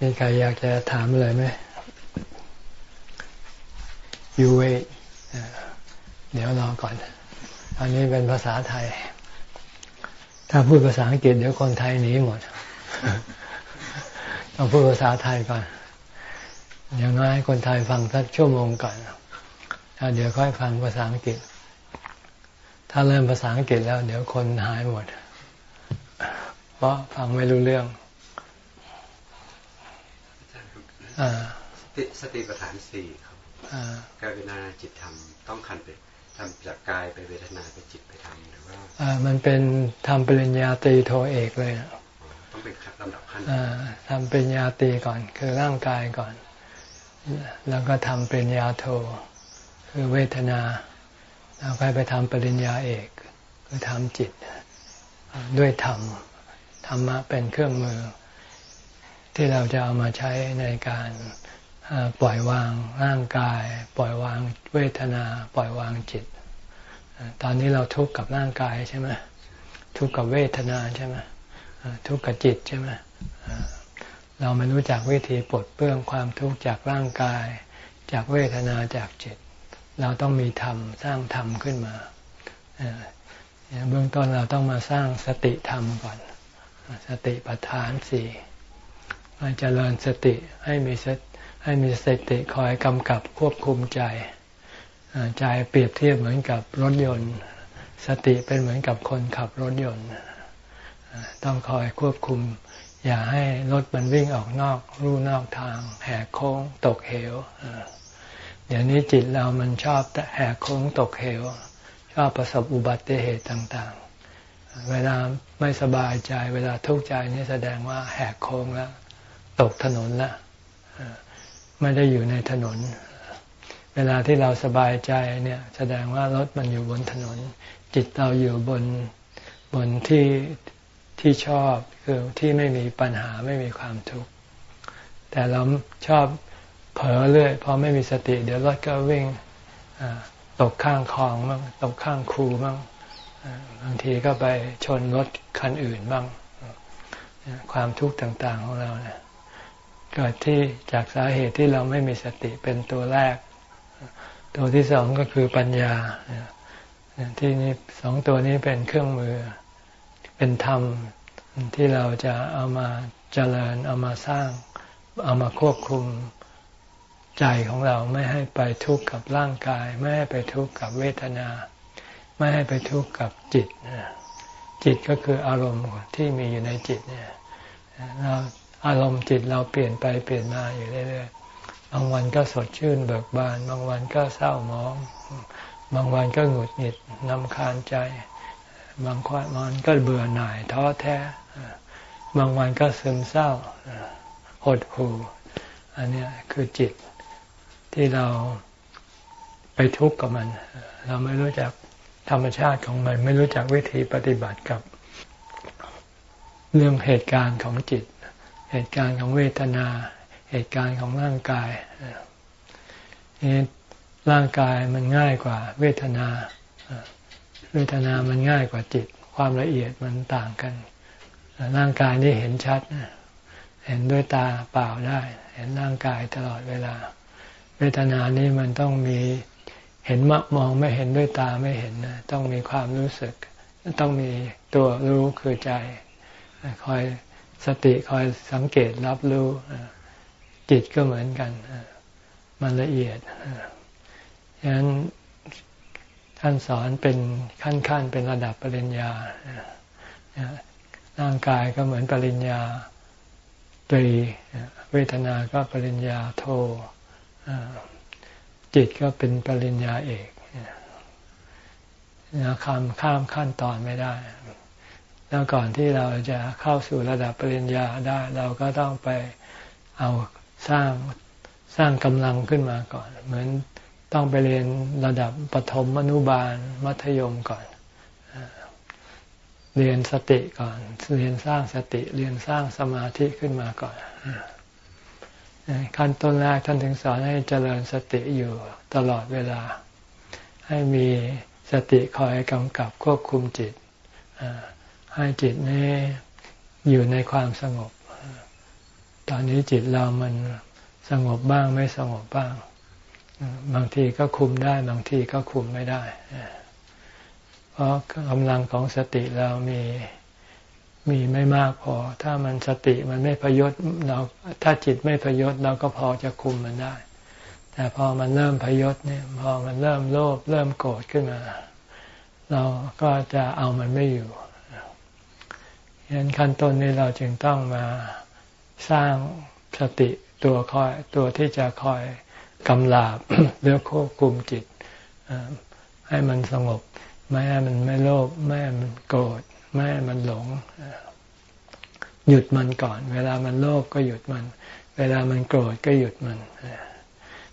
มีใครอยากจะถามอะไรไหม You wait เดี๋ยวรอก่อน อันนี้เป็นภาษาไทย ถ้าพูดภาษาอังกฤษเดี๋ยวคนไทยหนีหมด ต้องพูดภาษาไทยก่อน อย่างน้อยคนไทยฟังสักชั่วโมงก่อนแล้วเดี๋ยวค่อยฟังภาษาอังกฤษ ถ้าเริ่มภาษาอังกฤษแล้ว เดี๋ยวคนหายหมด เพราะฟังไม่รู้เรื่อง สติสติปัฏฐานสี่ครับกายเวทนาจิตธรรมต้องคันไปทำจากกายไปเวทนาไปจิตไปธรรมหรือว่า มันเป็นทำปริญญาตรีโทเอกเลยต้องเป็นลำดับขั้นทำปริญญาตรีก่อน คือร่างกายก่อน แล้วก็ทำปริญญาโท คือเวทนาแล้วก็ไปทำปริญญาเอกคือทำจิตด้วยธรรมธรรมะเป็นเครื่องมือ ที่เราจะเอามาใช้ในการปล่อยวางร่างกาย ปล่อยวางเวทนา ปล่อยวางจิต ตอนนี้เราทุกข์กับร่างกายใช่ไหมทุกข์กับเวทนาใช่ไหมทุกข์กับจิตใช่ไหมเราไม่รู้จักวิธีปลดเปลื้องความทุกข์จากร่างกาย จากเวทนาจากจิต เราต้องมีธรรมสร้างธรรมขึ้นมาเบื้องต้นเราต้องมาสร้างสติธรรมก่อน สติปัฏฐานสี่ มาเจริญสติให้มีสติให้มีสติคอยกำกับควบคุมใจใจเปรียบเทียบเหมือนกับรถยนต์ สติเป็นเหมือนกับคนขับรถยนต์ ต้องคอยควบคุม อย่าให้รถมันวิ่งออกนอกรูนอกทาง แหกโค้งตกเหวเดี๋ยวนี้จิตเรามันชอบแต่แหกโค้งตกเหว ชอบประสบอุบัติเหตุต่างๆ เวลาไม่สบายใจ เวลาทุกข์ใจนี่แสดงว่าแหกโค้งแล้ว ตกถนนละไม่ได้อยู่ในถนน เวลาที่เราสบายใจเนี่ย แสดงว่ารถมันอยู่บนถนน จิตเราอยู่บนบนที่ที่ชอบคือที่ไม่มีปัญหาไม่มีความทุกข์แต่เราชอบเผลอเรื่อยพอไม่มีสติ เดี๋ยวรถก็วิ่งตกข้างคลองบ้างตกข้างคูบ้างบางทีก็ไปชนรถคันอื่นบ้างความทุกข์ต่าง ๆ ของเราเนี่ย เกิดที่จากสาเหตุที่เราไม่มีสติเป็นตัวแรก ตัวที่สองก็คือปัญญาที่นี้สองตัวนี้เป็นเครื่องมือเป็นธรรมที่เราจะเอามาเจริญ เอามาสร้าง เอามาควบคุมใจของเราไม่ให้ไปทุกข์กับร่างกาย ไม่ให้ไปทุกข์กับเวทนา ไม่ให้ไปทุกข์กับจิตจิตก็คืออารมณ์ที่มีอยู่ในจิตเนี่ยเรา อารมณ์จิตเราเปลี่ยนไปเปลี่ยนมาอยู่เรื่อยๆ บางวันก็สดชื่นเบิกบาน บางวันก็เศร้าหมอง บางวันก็หงุดหงิดนำคาญใจ บางวันก็เบื่อหน่ายท้อแท้ บางวันก็ซึมเศร้า หดหู่ อันนี้คือจิตที่เราไปทุกข์กับมัน เราไม่รู้จักธรรมชาติของมัน ไม่รู้จักวิธีปฏิบัติกับเรื่องเหตุการณ์ของจิต เหตุการณ์ของเวทนา เหตุการณ์ของร่างกายนี่ร่างกายมันง่ายกว่า เวทนา เวทนามันง่ายกว่าจิต ความละเอียดมันต่างกัน ร่างกายนี่เห็นชัด เห็นด้วยตาเปล่าได้ เห็นร่างกายตลอดเวลา เวทนานี้มันต้องมีเห็นมมองไม่เห็นด้วยตาไม่เห็นนะต้องมีความรู้สึก ต้องมีตัวรู้คือใจ คอย สติคอยสังเกตรับรู้จิตก็เหมือนกันมันละเอียดฉะนั้นท่านสอนเป็นขั้นๆเป็นระดับปริญญาร่างกายก็เหมือนปริญญาตรีเวทนาก็ปริญญาโทจิตก็เป็นปริญญาเอกนะข้ามข้ามขั้นตอนไม่ได้ แล้วก่อนที่เราจะเข้าสู่ระดับปริญญาได้ เราก็ต้องไปเอาสร้างสร้างกำลังขึ้นมาก่อน เหมือนต้องไปเรียนระดับปฐมอนุบาลมัธยมก่อน เรียนสติก่อน เรียนสร้างสติ เรียนสร้างสมาธิขึ้นมาก่อน ขั้นต้นแรกท่านถึงสอนให้เจริญสติอยู่ตลอดเวลา ให้มีสติคอยกำกับควบคุมจิต ให้จิตนี้อยู่ในความสงบ ตอนนี้จิตเรามันสงบบ้างไม่สงบบ้าง บางทีก็คุมได้ บางทีก็คุมไม่ได้ เพราะกำลังของสติเรามีมีไม่มากพอ ถ้ามันสติมันไม่พยศเราถ้าจิตไม่พยศเราก็พอจะคุมมันได้ แต่พอมันเริ่มพยศเนี่ย พอมันเริ่มโลภเริ่มโกรธขึ้นมา เราก็จะเอามันไม่อยู่ ฉะนั้นขั้นต้นนี้เราจึงต้องมาสร้างสติตัวคอยตัวที่จะคอยกำลาบหรือควบคุมจิตให้มันสงบ ไม่ให้มันไม่โลภไม่ให้มันโกรธไม่ให้มันหลง หยุดมันก่อน เวลามันโลภก็หยุดมัน เวลามันโกรธก็หยุดมัน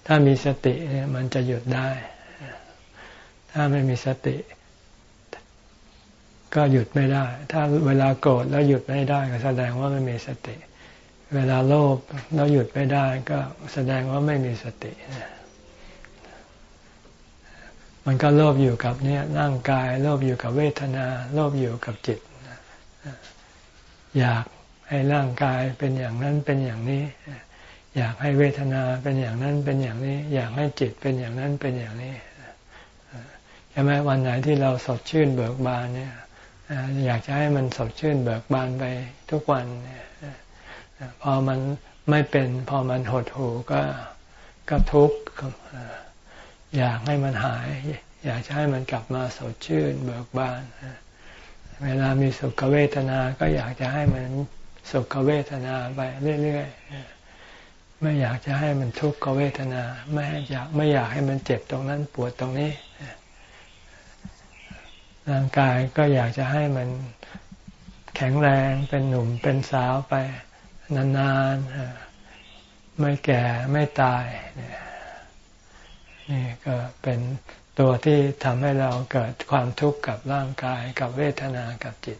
ถ้ามีสติมันจะหยุดได้ ถ้าไม่มีสติ ก็หยุดไม่ได้ ถ้าเวลาโกรธแล้วหยุดไม่ได้ ก็แสดงว่าไม่มีสติ เวลาโลภแล้วหยุดไม่ได้ ก็แสดงว่าไม่มีสติ มันก็โลภอยู่กับเนี่ยร่างกาย โลภอยู่กับเวทนา โลภอยู่กับจิต อยากให้ร่างกายเป็นอย่างนั้นเป็นอย่างนี้ อยากให้เวทนาเป็นอย่างนั้นเป็นอย่างนี้ อยากให้จิตเป็นอย่างนั้นเป็นอย่างนี้ใช่ไหมวันไหนที่เราสดชื่นเบิกบานเนี่ย อยากจะให้มันสดชื่นเบิกบานไปทุกวันพอมันไม่เป็น พอมันหดหูก็ก็ทุกข์อยากให้มันหาย อยากจะให้มันกลับมาสดชื่น เบิกบานเวลามีสุขเวทนา ก็อยากจะให้มันสุขเวทนาไปเรื่อยๆไม่อยากจะให้มันทุกขเวทนา ไม่อยากไม่อยากให้มันเจ็บตรงนั้นปวดตรงนี้ ร่างกายก็อยากจะให้มันแข็งแรงเป็นหนุ่มเป็นสาวไปนานๆไม่แก่ไม่ตายนี่ก็เป็นตัวที่ทำให้เราเกิดความทุกข์กับร่างกายกับเวทนากับจิต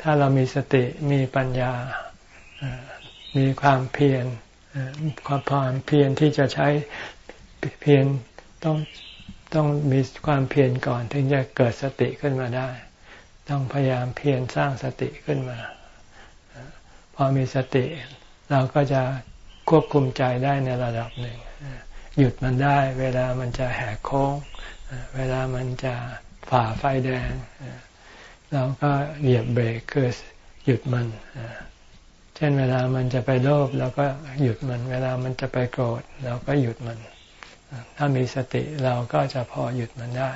ถ้าเรามีสติมีปัญญา มีความเพียรความพามเพียรที่จะใช้เพียรต้อง ต้องมีความเพียรก่อนถึงจะเกิดสติขึ้นมาได้ ต้องพยายามเพียรสร้างสติขึ้นมา พอมีสติ เราก็จะควบคุมใจได้ในระดับหนึ่ง หยุดมันได้ เวลามันจะแหกโค้ง เวลามันจะฝ่าไฟแดง เราก็เหยียบเบรกคือหยุดมัน เช่นเวลามันจะไปโลภเราก็หยุดมัน เวลามันจะไปโกรธเราก็หยุดมัน ถ้ามีสติเราก็จะพอหยุดมันได้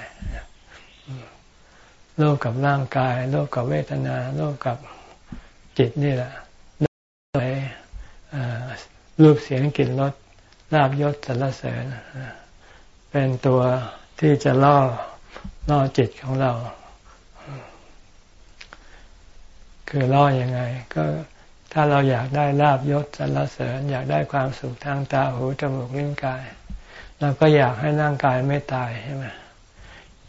โลภกับร่างกายโลภกับเวทนาโลภกับจิตนี่แหละโดยรูปเสียงกลิ่นรสลาบยศสรรเสริญ เป็นตัวที่จะล่อล่อจิตของเรา คือล่ออยังไง ก็ถ้าเราอยากได้ลาบยศสรรเสริญ อยากได้ความสุขทางตาหูจมูกลิ้นกาย เราก็อยากให้ร่างกายไม่ตายใช่ไหม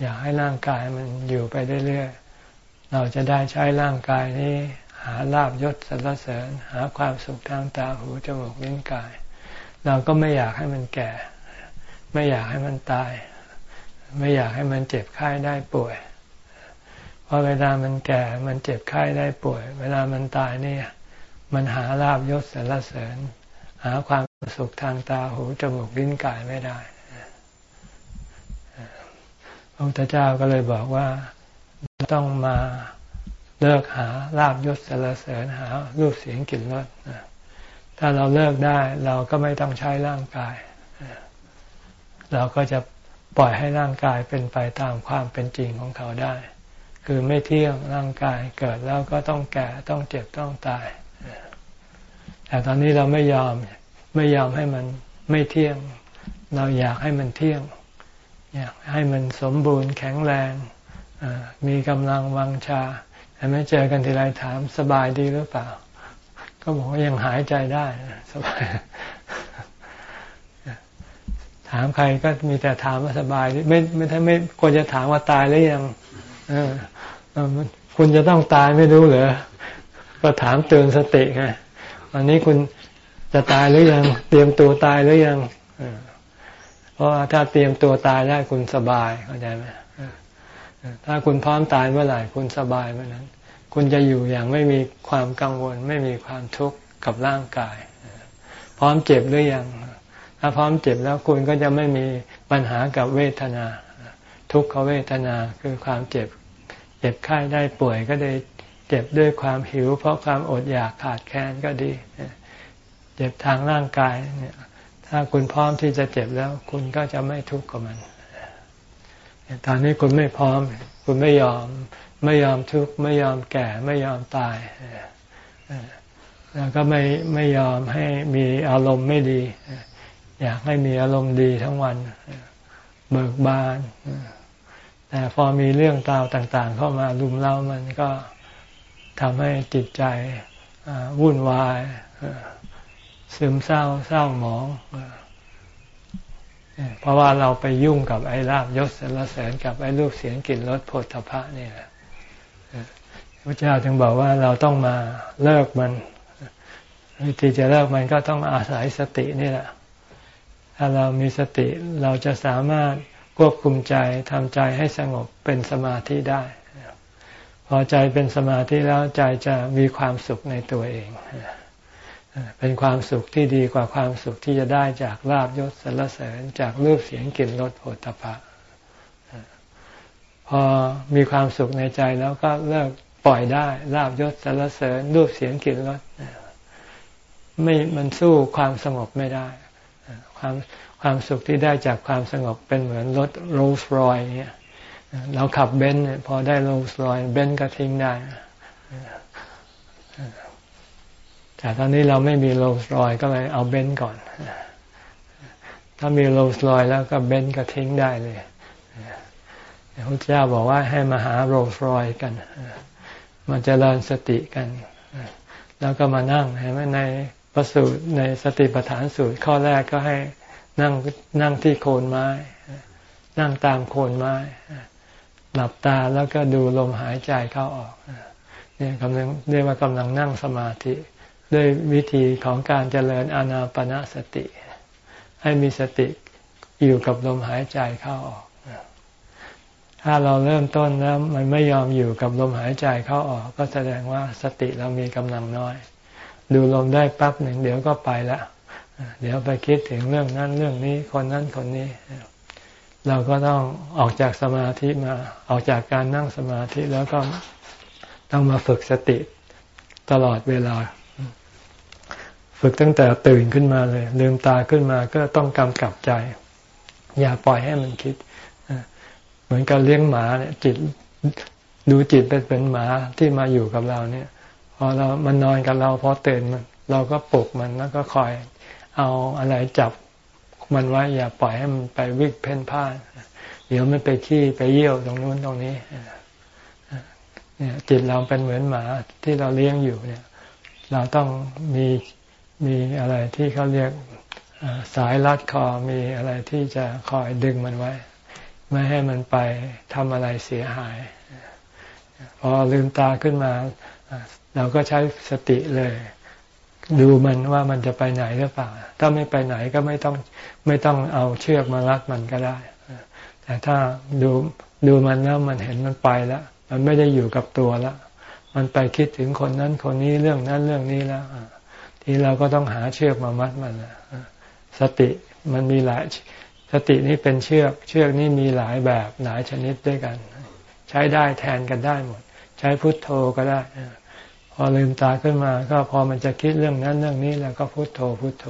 อยากให้ร่างกายมันอยู่ไปเรื่อยๆ เราจะได้ใช้ร่างกายนี้ หาลาบยศสรรเสริญ หาความสุขทางตาหูจมูกลิ้นกาย เราก็ไม่อยากให้มันแก่ ไม่อยากให้มันตาย ไม่อยากให้มันเจ็บไข้ได้ป่วย เพราะเวลามันแก่มันเจ็บไข้ได้ป่วย เวลามันตายนี่มันหาลาบยศสรรเสริญ หาความ สุขทางตาหูจมูกลิ้นกายไม่ได้พระพุทธเจ้าก็เลยบอกว่าต้องมาเลิกหาลาบยศสรรเสริญหารูปเสียงกลิ่นรสถ้าเราเลิกได้เราก็ไม่ต้องใช้ร่างกาย เราก็จะปล่อยให้ร่างกายเป็นไปตามความเป็นจริงของเขาได้ คือไม่เที่ยงร่างกายเกิดแล้วก็ต้องแก่ต้องเจ็บต้องตาย แต่ตอนนี้เราไม่ยอม ไม่ยอมให้มันไม่เที่ยง เราอยากให้มันเที่ยง อยากให้มันสมบูรณ์แข็งแรง มีกำลังวังชาแต่ไม่เจอกันทีไรถามสบายดีหรือเปล่า ก็บอกว่ายังหายใจได้สบาย ถามใครก็มีแต่ถามว่าสบายไม่ไม่ถ้าไม่ควรจะถามว่าตายหรือยังเออคุณจะต้องตายไม่รู้เหรอก็ถามเตือนสติไงวันนี้คุณ จะตายหรือยัง เตรียมตัวตายหรือยังเพราะถ้าเตรียมตัวตายได้คุณสบายเข้าใจไหมถ้าคุณพร้อมตายเมื่อไหร่คุณสบายเมื่อนั้น คุณจะอยู่อย่างไม่มีความกังวล ไม่มีความทุกข์กับร่างกาย พร้อมเจ็บหรือยัง ถ้าพร้อมเจ็บแล้วคุณก็จะไม่มีปัญหากับเวทนา ทุกขเวทนาคือความเจ็บ เจ็บไข้ได้ป่วยก็ได้เจ็บด้วยความหิว เพราะความอดอยากขาดแคลนก็ดี เจ็บทางร่างกายเนี่ย ถ้าคุณพร้อมที่จะเจ็บแล้ว คุณก็จะไม่ทุกข์กับมันตอนนี้คุณไม่พร้อม คุณไม่ยอม ไม่ยอมทุกข์ไม่ยอมแก่ ไม่ยอมตายแล้วก็ไม่ไม่ยอมให้มีอารมณ์ไม่ดี อยากให้มีอารมณ์ดีทั้งวันเบิกบานแต่พอมีเรื่องราวต่าง ๆ เข้ามาลุมเล้ามันก็ทำให้จิตใจวุ่นวาย ซึมเศร้าเศร้าหมองเพราะว่าเราไปยุ่งกับไอ้ลาบยศสรรเสริญกับไอ้รูปเสียงกลิ่นรสโผฏฐพะนี่แหละพระเจ้าจึงบอกว่าเราต้องมาเลิกมันวิธีจะเลิกมันก็ต้องอาศัยสตินี่แหละ ถ้าเรามีสติเราจะสามารถควบคุมใจทำใจให้สงบเป็นสมาธิได้ พอใจเป็นสมาธิแล้วใจจะมีความสุขในตัวเอง เป็นความสุขที่ดีกว่าความสุขที่จะได้จากลาบยศสรรเสริญจากรูปเสียงกลิ่นรสโผฏฐพะพอมีความสุขในใจแล้วก็เลิกปล่อยได้ลาบยศสรรเสริญรูปเสียงกลิ่นรสไม่มันสู้ความสงบไม่ได้ ความความสุขที่ได้จากความสงบเป็นเหมือนรถโรลส์รอยเนี่ยเราขับเบนซ์พอได้โรลส์รอยเบนซ์ก็ทิ้งได้ แต่ตอนนี้เราไม่มีโรลส์รอยก็เลยเอาเบนซ์ก่อน ถ้ามีโรลส์รอยแล้วก็เบนซ์ก็ทิ้งได้เลยพระเจ้าบอกว่าให้มาหาโรลส์รอยกัน มันจะเริญสติกัน แล้วก็มานั่งเห็นไหมในประสูตรในสติปัฏฐานสูตร ข้อแรกก็ให้นั่งนั่งที่โคนไม้ นั่งตามโคนไม้ หลับตาแล้วก็ดูลมหายใจเข้าออกเนี่ยกำลังเรียกว่ากำลังนั่งสมาธิ ด้วยวิธีของการเจริญอานาปนาสติ ให้มีสติอยู่กับลมหายใจเข้าออก ถ้าเราเริ่มต้นแล้วมันไม่ยอมอยู่กับลมหายใจเข้าออก ก็แสดงว่าสติเรามีกำลังน้อย ดูลมได้ปั๊บหนึ่งเดี๋ยวก็ไปละ เดี๋ยวไปคิดถึงเรื่องนั้นเรื่องนี้คนนั้นคนนี้ เราก็ต้องออกจากสมาธิมาออกจากการนั่งสมาธิแล้วก็ต้องมาฝึกสติตลอดเวลา ฝึกตั้งแต่ตื่นขึ้นมาเลย ลืมตาขึ้นมาก็ต้องกำกับใจ อย่าปล่อยให้มันคิด เหมือนกับเลี้ยงหมาเนี่ย จิตดูจิตเป็นเป็นหมาที่มาอยู่กับเราเนี่ย พอเรามันนอนกับเราพอตื่นมัน เราก็ปลุกมันแล้วก็คอย เอาอะไรจับมันไว้ อย่าปล่อยให้มันไปวิ่งเพ่นพ่านเดี๋ยวมันไปขี้ไปเยี่ยวตรงนู้นตรงนี้เนี่ยจิตเราเป็นเหมือนหมาที่เราเลี้ยงอยู่เนี่ย เราต้องมี มีอะไรที่เขาเรียกสายรัดคอมีอะไรที่จะคอยดึงมันไว้ ไม่ให้มันไปทำอะไรเสียหาย พอลืมตาขึ้นมา เราก็ใช้สติเลย ดูมันว่ามันจะไปไหนหรือเปล่า ถ้าไม่ไปไหนก็ไม่ต้องไม่ต้องเอาเชือกมารัดมันก็ได้ แต่ถ้าดูดูมันแล้วมันเห็นมันไปแล้ว มันไม่ได้อยู่กับตัวแล้ว มันไปคิดถึงคนนั้นคนนี้เรื่องนั้นเรื่องนี้แล้ว ทีเราก็ต้องหาเชือกมามัดมันสติมันมีหลายสตินี้เป็นเชือก เชือกนี้มีหลายแบบหลายชนิดด้วยกัน ใช้ได้แทนกันได้หมด ใช้พุทโธก็ได้ พอลืมตาขึ้นมา ก็พอมันจะคิดเรื่องนั้นเรื่องนี้แล้วก็พุทโธพุทโธ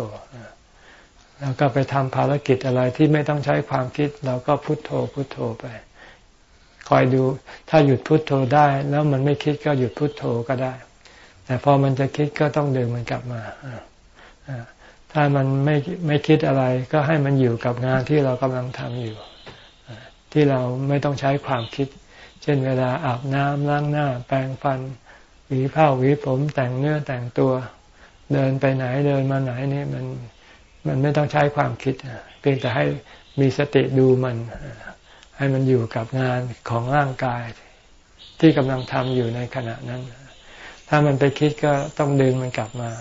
แล้วก็ไปทำภารกิจอะไรที่ไม่ต้องใช้ความคิด เราก็พุทโธพุทโธไป คอยดูถ้าหยุดพุทโธได้ แล้วมันไม่คิดก็หยุดพุทโธก็ได้ แต่พอมันจะคิดก็ต้องดึงมันกลับมาถ้ามันไม่ไม่คิดอะไรก็ให้มันอยู่กับงานที่เรากำลังทำอยู่ ที่เราไม่ต้องใช้ความคิด เช่นเวลาอาบน้ำล้างหน้า แปรงฟันหวีผ้าหวีผมแต่งเนื้อแต่งตัว เดินไปไหนเดินมาไหนนี่มันมันไม่ต้องใช้ความคิดเพียงแต่ให้มีสติดูมัน ให้มันอยู่กับงานของร่างกายที่กำลังทำอยู่ในขณะนั้น ถ้ามันไปคิดก็ต้องดึงมันกลับมา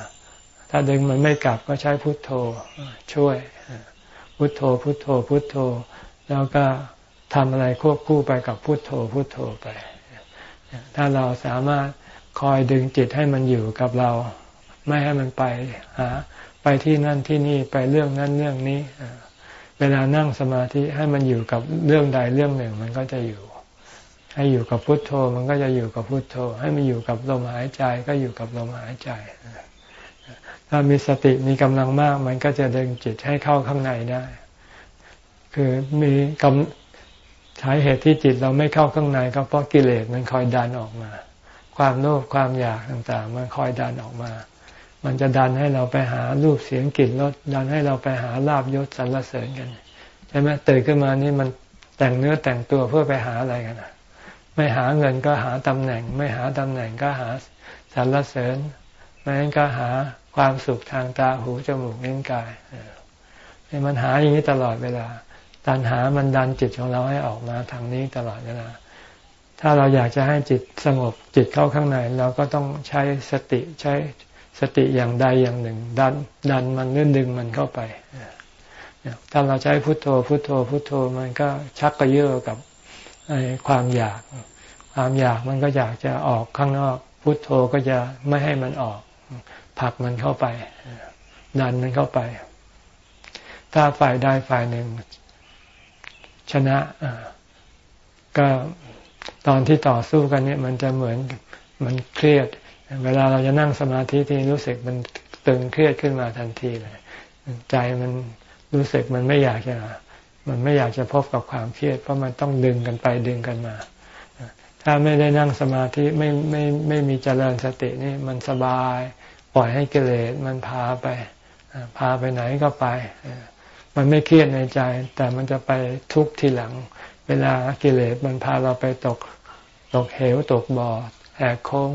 ถ้าดึงมันไม่กลับก็ใช้พุทโธช่วย พุทโธ พุทโธ พุทโธ แล้วก็ทำอะไรควบคู่ไปกับพุทโธ พุทโธไป ถ้าเราสามารถคอยดึงจิตให้มันอยู่กับเรา ไม่ให้มันไปหาไปที่นั่นที่นี่ไปเรื่องนั้นเรื่องนี้เวลานั่งสมาธิให้มันอยู่กับเรื่องใดเรื่องหนึ่ง มันก็จะอยู่ ให้อยู่กับพุทโธมันก็จะอยู่กับพุทโธ ให้มันอยู่กับลมหายใจก็อยู่กับลมหายใจ ถ้ามีสติมีกำลังมาก มันก็จะดึงจิตให้เข้าข้างในได้ คือมีกำใช้เหตุที่จิตเราไม่เข้าข้างใน ก็เพราะกิเลสมันคอยดันออกมา ความโลภความอยากต่างๆ มันคอยดันออกมา มันจะดันให้เราไปหารูปเสียงกลิ่นรสดันให้เราไปหาลาบยศสรรเสริญกันใช่ไหมตื่นขึ้นมานี่มันแต่งเนื้อแต่งตัวเพื่อไปหาอะไรกันนะ ไม่หาเงินก็หาตำแหน่ง ไม่หาตำแหน่งก็หาสรรเสริญไม่งั้นก็หาความสุขทางตาหูจมูกลิ้นกายมันหาอย่างนี้ตลอดเวลาตัณหามันดันจิตของเราให้ออกมาทางนี้ตลอดเวลา ถ้าเราอยากจะให้จิตสงบจิตเข้าข้างใน เราก็ต้องใช้สติใช้สติอย่างใดอย่างหนึ่ง ดันดันมันนื่นดึงมันเข้าไปถ้าเราใช้พุโทโธพุโทโธพุโทโธมันก็ชักกระเยาะกับความอยาก ความอยากมันก็อยากจะออกข้างนอก พุโทโธก็จะไม่ให้มันออกผลักมันเข้าไป ดันมันเข้าไป ถ้าฝ่ายใดฝ่ายหนึ่ง ชนะก็ตอนที่ต่อสู้กันเนี่ยมันจะเหมือนมันเครียด เวลาเราจะนั่งสมาธิที่รู้สึกมันตึงเครียดขึ้นมาทันทีเลยใจมันรู้สึกมันไม่อยากจะ มันไม่อยากจะพบกับความเครียด เพราะมันต้องดึงกันไปดึงกันมา ถ้าไม่ได้นั่งสมาธิไม่ไม่ไม่มีเจริญสตินี่มันสบายปล่อยให้กิเลสมันพาไปพาไปไหนก็ไป มันไม่เครียดในใจ แต่มันจะไปทุกข์ทีหลัง เวลากิเลสมันพาเราไปตกตกเหวตกบ่อแหกโค้ง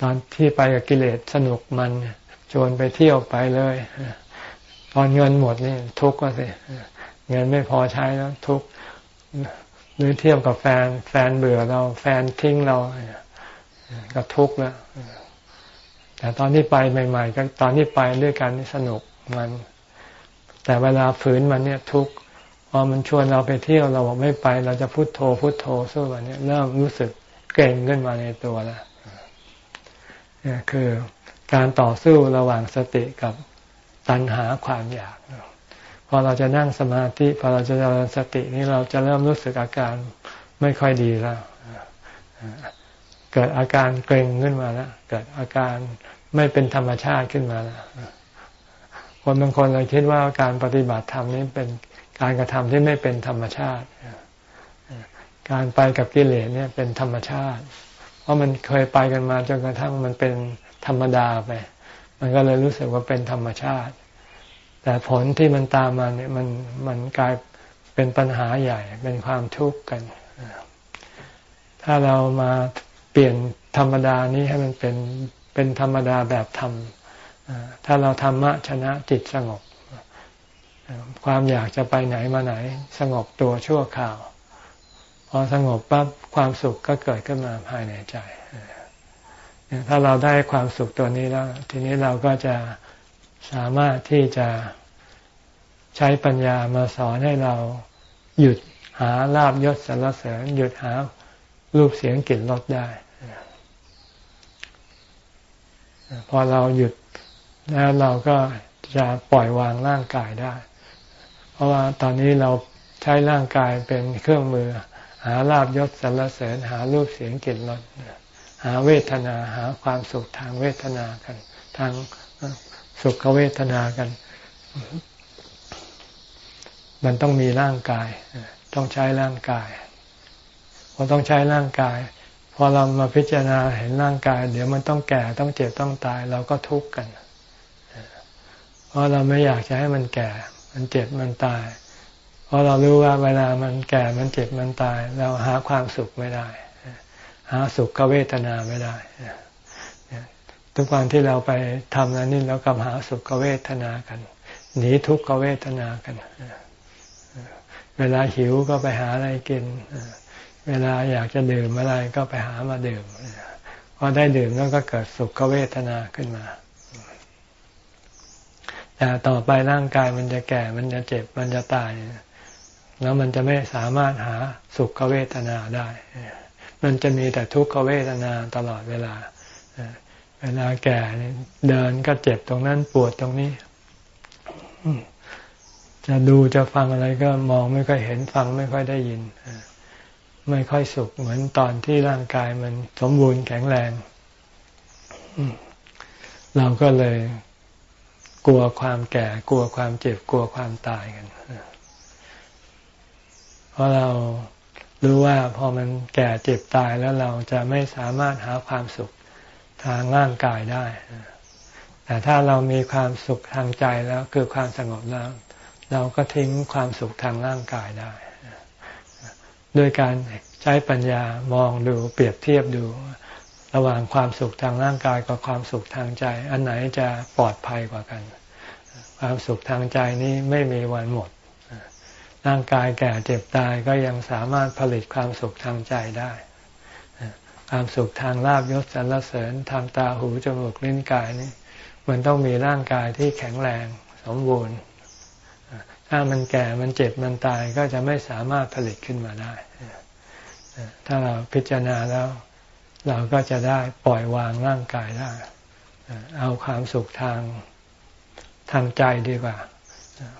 ตอนที่ไปกับกิเลสสนุกมันชวนไปเที่ยวไปเลยตอนเงินหมดนี่ทุกข์ก็สิเงินไม่พอใช้แล้วทุกข์ หรือเที่ยวกับแฟน แฟนเบื่อเราแฟนทิ้งเราก็ทุกข์แล้วแต่ตอนที่ไปใหม่ๆก็ตอนที่ไปด้วยกันสนุกมัน แต่เวลาฝืนมันเนี่ยทุกข์พอมันชวนเราไปเที่ยวเราบอกไม่ไป เราจะพุโทโธพุโทโธสู้วันนี้เริ่มรู้สึกเก่งขึ้นมาในตัวแล้วนี่คือการต่อสู้ระหว่างสติกับตัณหาความอยาก พอเราจะนั่งสมาธิพอเราจะเจริญสตินี่เราจะเริ่มรู้สึกอาการไม่ค่อยดีแล้วเกิดอาการเกร็งขึ้นมาแล้วเกิดอาการไม่เป็นธรรมชาติขึ้นมาแล้วคนบางคนเลยคิดว่าการปฏิบัติธรรมนี้เป็นการกระทำที่ไม่เป็นธรรมชาติ การไปกับกิเลสเนี่ยเป็นธรรมชาติ เพราะมันเคยไปกันมาจนกระทั่งมันเป็นธรรมดาไป มันก็เลยรู้สึกว่าเป็นธรรมชาติ แต่ผลที่มันตามมาเนี่ยมันมันกลายเป็นปัญหาใหญ่เป็นความทุกข์กัน ถ้าเรามาเปลี่ยนธรรมดานี้ให้มันเป็นเป็นธรรมดาแบบธรรมถ้าเราธรรมะชนะจิตสงบ ความอยากจะไปไหนมาไหน สงบตัวชั่วคราว พอสงบปั๊บความสุขก็เกิดขึ้นมาภายในใจ ถ้าเราได้ความสุขตัวนี้แล้ว ทีนี้เราก็จะ สามารถที่จะใช้ปัญญามาสอนให้เราหยุดหาลาบยศสรรเสริญ หยุดหารูปเสียงกลิ่นรสได้ พอเราหยุดแล้วเราก็จะปล่อยวางร่างกายได้ เพราะว่าตอนนี้เราใช้ร่างกายเป็นเครื่องมือ หาลาบยศสรรเสริญ หารูปเสียงกลิ่นรสหาเวทนาหาความสุขทางเวทนากัน ทาง สุขเวทนากัน มันต้องมีร่างกาย ต้องใช้ร่างกายพอต้องใช้ร่างกาย พอเรามาพิจารณาเห็นร่างกาย เดี๋ยวมันต้องแก่ต้องเจ็บต้องตาย เราก็ทุกข์กัน เพราะเราไม่อยากจะให้มันแก่ มันเจ็บมันตาย เพราะเรารู้ว่าเวลามันแก่มันเจ็บมันตาย เราหาความสุขไม่ได้ หาสุขเวทนาไม่ได้ ทุกวันที่เราไปทำนั้นนี่เรากำหาสุขเวทนากัน หนีทุกขเวทนากัน เวลาหิวก็ไปหาอะไรกิน เวลาอยากจะดื่มอะไรก็ไปหามาดื่มพอได้ดื่มแล้วก็เกิดสุขเวทนาขึ้นมา แต่ต่อไปร่างกายมันจะแก่ มันจะเจ็บ มันจะตาย แล้วมันจะไม่สามารถหาสุขเวทนาได้ มันจะมีแต่ทุกขเวทนาตลอดเวลา เวลาแก่เดินก็เจ็บตรงนั้นปวดตรงนี้ จะดูจะฟังอะไรก็มองไม่ค่อยเห็นฟังไม่ค่อยได้ยิน ไม่ค่อยสุขเหมือนตอนที่ร่างกายมันสมบูรณ์แข็งแรง เราก็เลยกลัวความแก่ กลัวความเจ็บกลัวความตายกันเพราะเรารู้ว่าพอมันแก่เจ็บตายแล้วเราจะไม่สามารถหาความสุข ทางร่างกายได้ แต่ถ้าเรามีความสุขทางใจแล้วคือความสงบแล้ว เราก็ทิ้งความสุขทางร่างกายได้ด้วยการใช้ปัญญามองดูเปรียบเทียบดู ระหว่างความสุขทางร่างกายกับความสุขทางใจ อันไหนจะปลอดภัยกว่ากัน ความสุขทางใจนี้ไม่มีวันหมด ร่างกายแก่เจ็บตายก็ยังสามารถผลิตความสุขทางใจได้ ความสุขทางลาบยศสรรเสริญทางตาหูจมูกลิ้นกายนี่มันต้องมีร่างกายที่แข็งแรงสมบูรณ์ ถ้ามันแก่มันเจ็บมันตายก็จะไม่สามารถผลิตขึ้นมาได้ ถ้าเราพิจารณาแล้ว เราก็จะได้ปล่อยวางร่างกายได้ เอาความสุขทางทางใจดีกว่า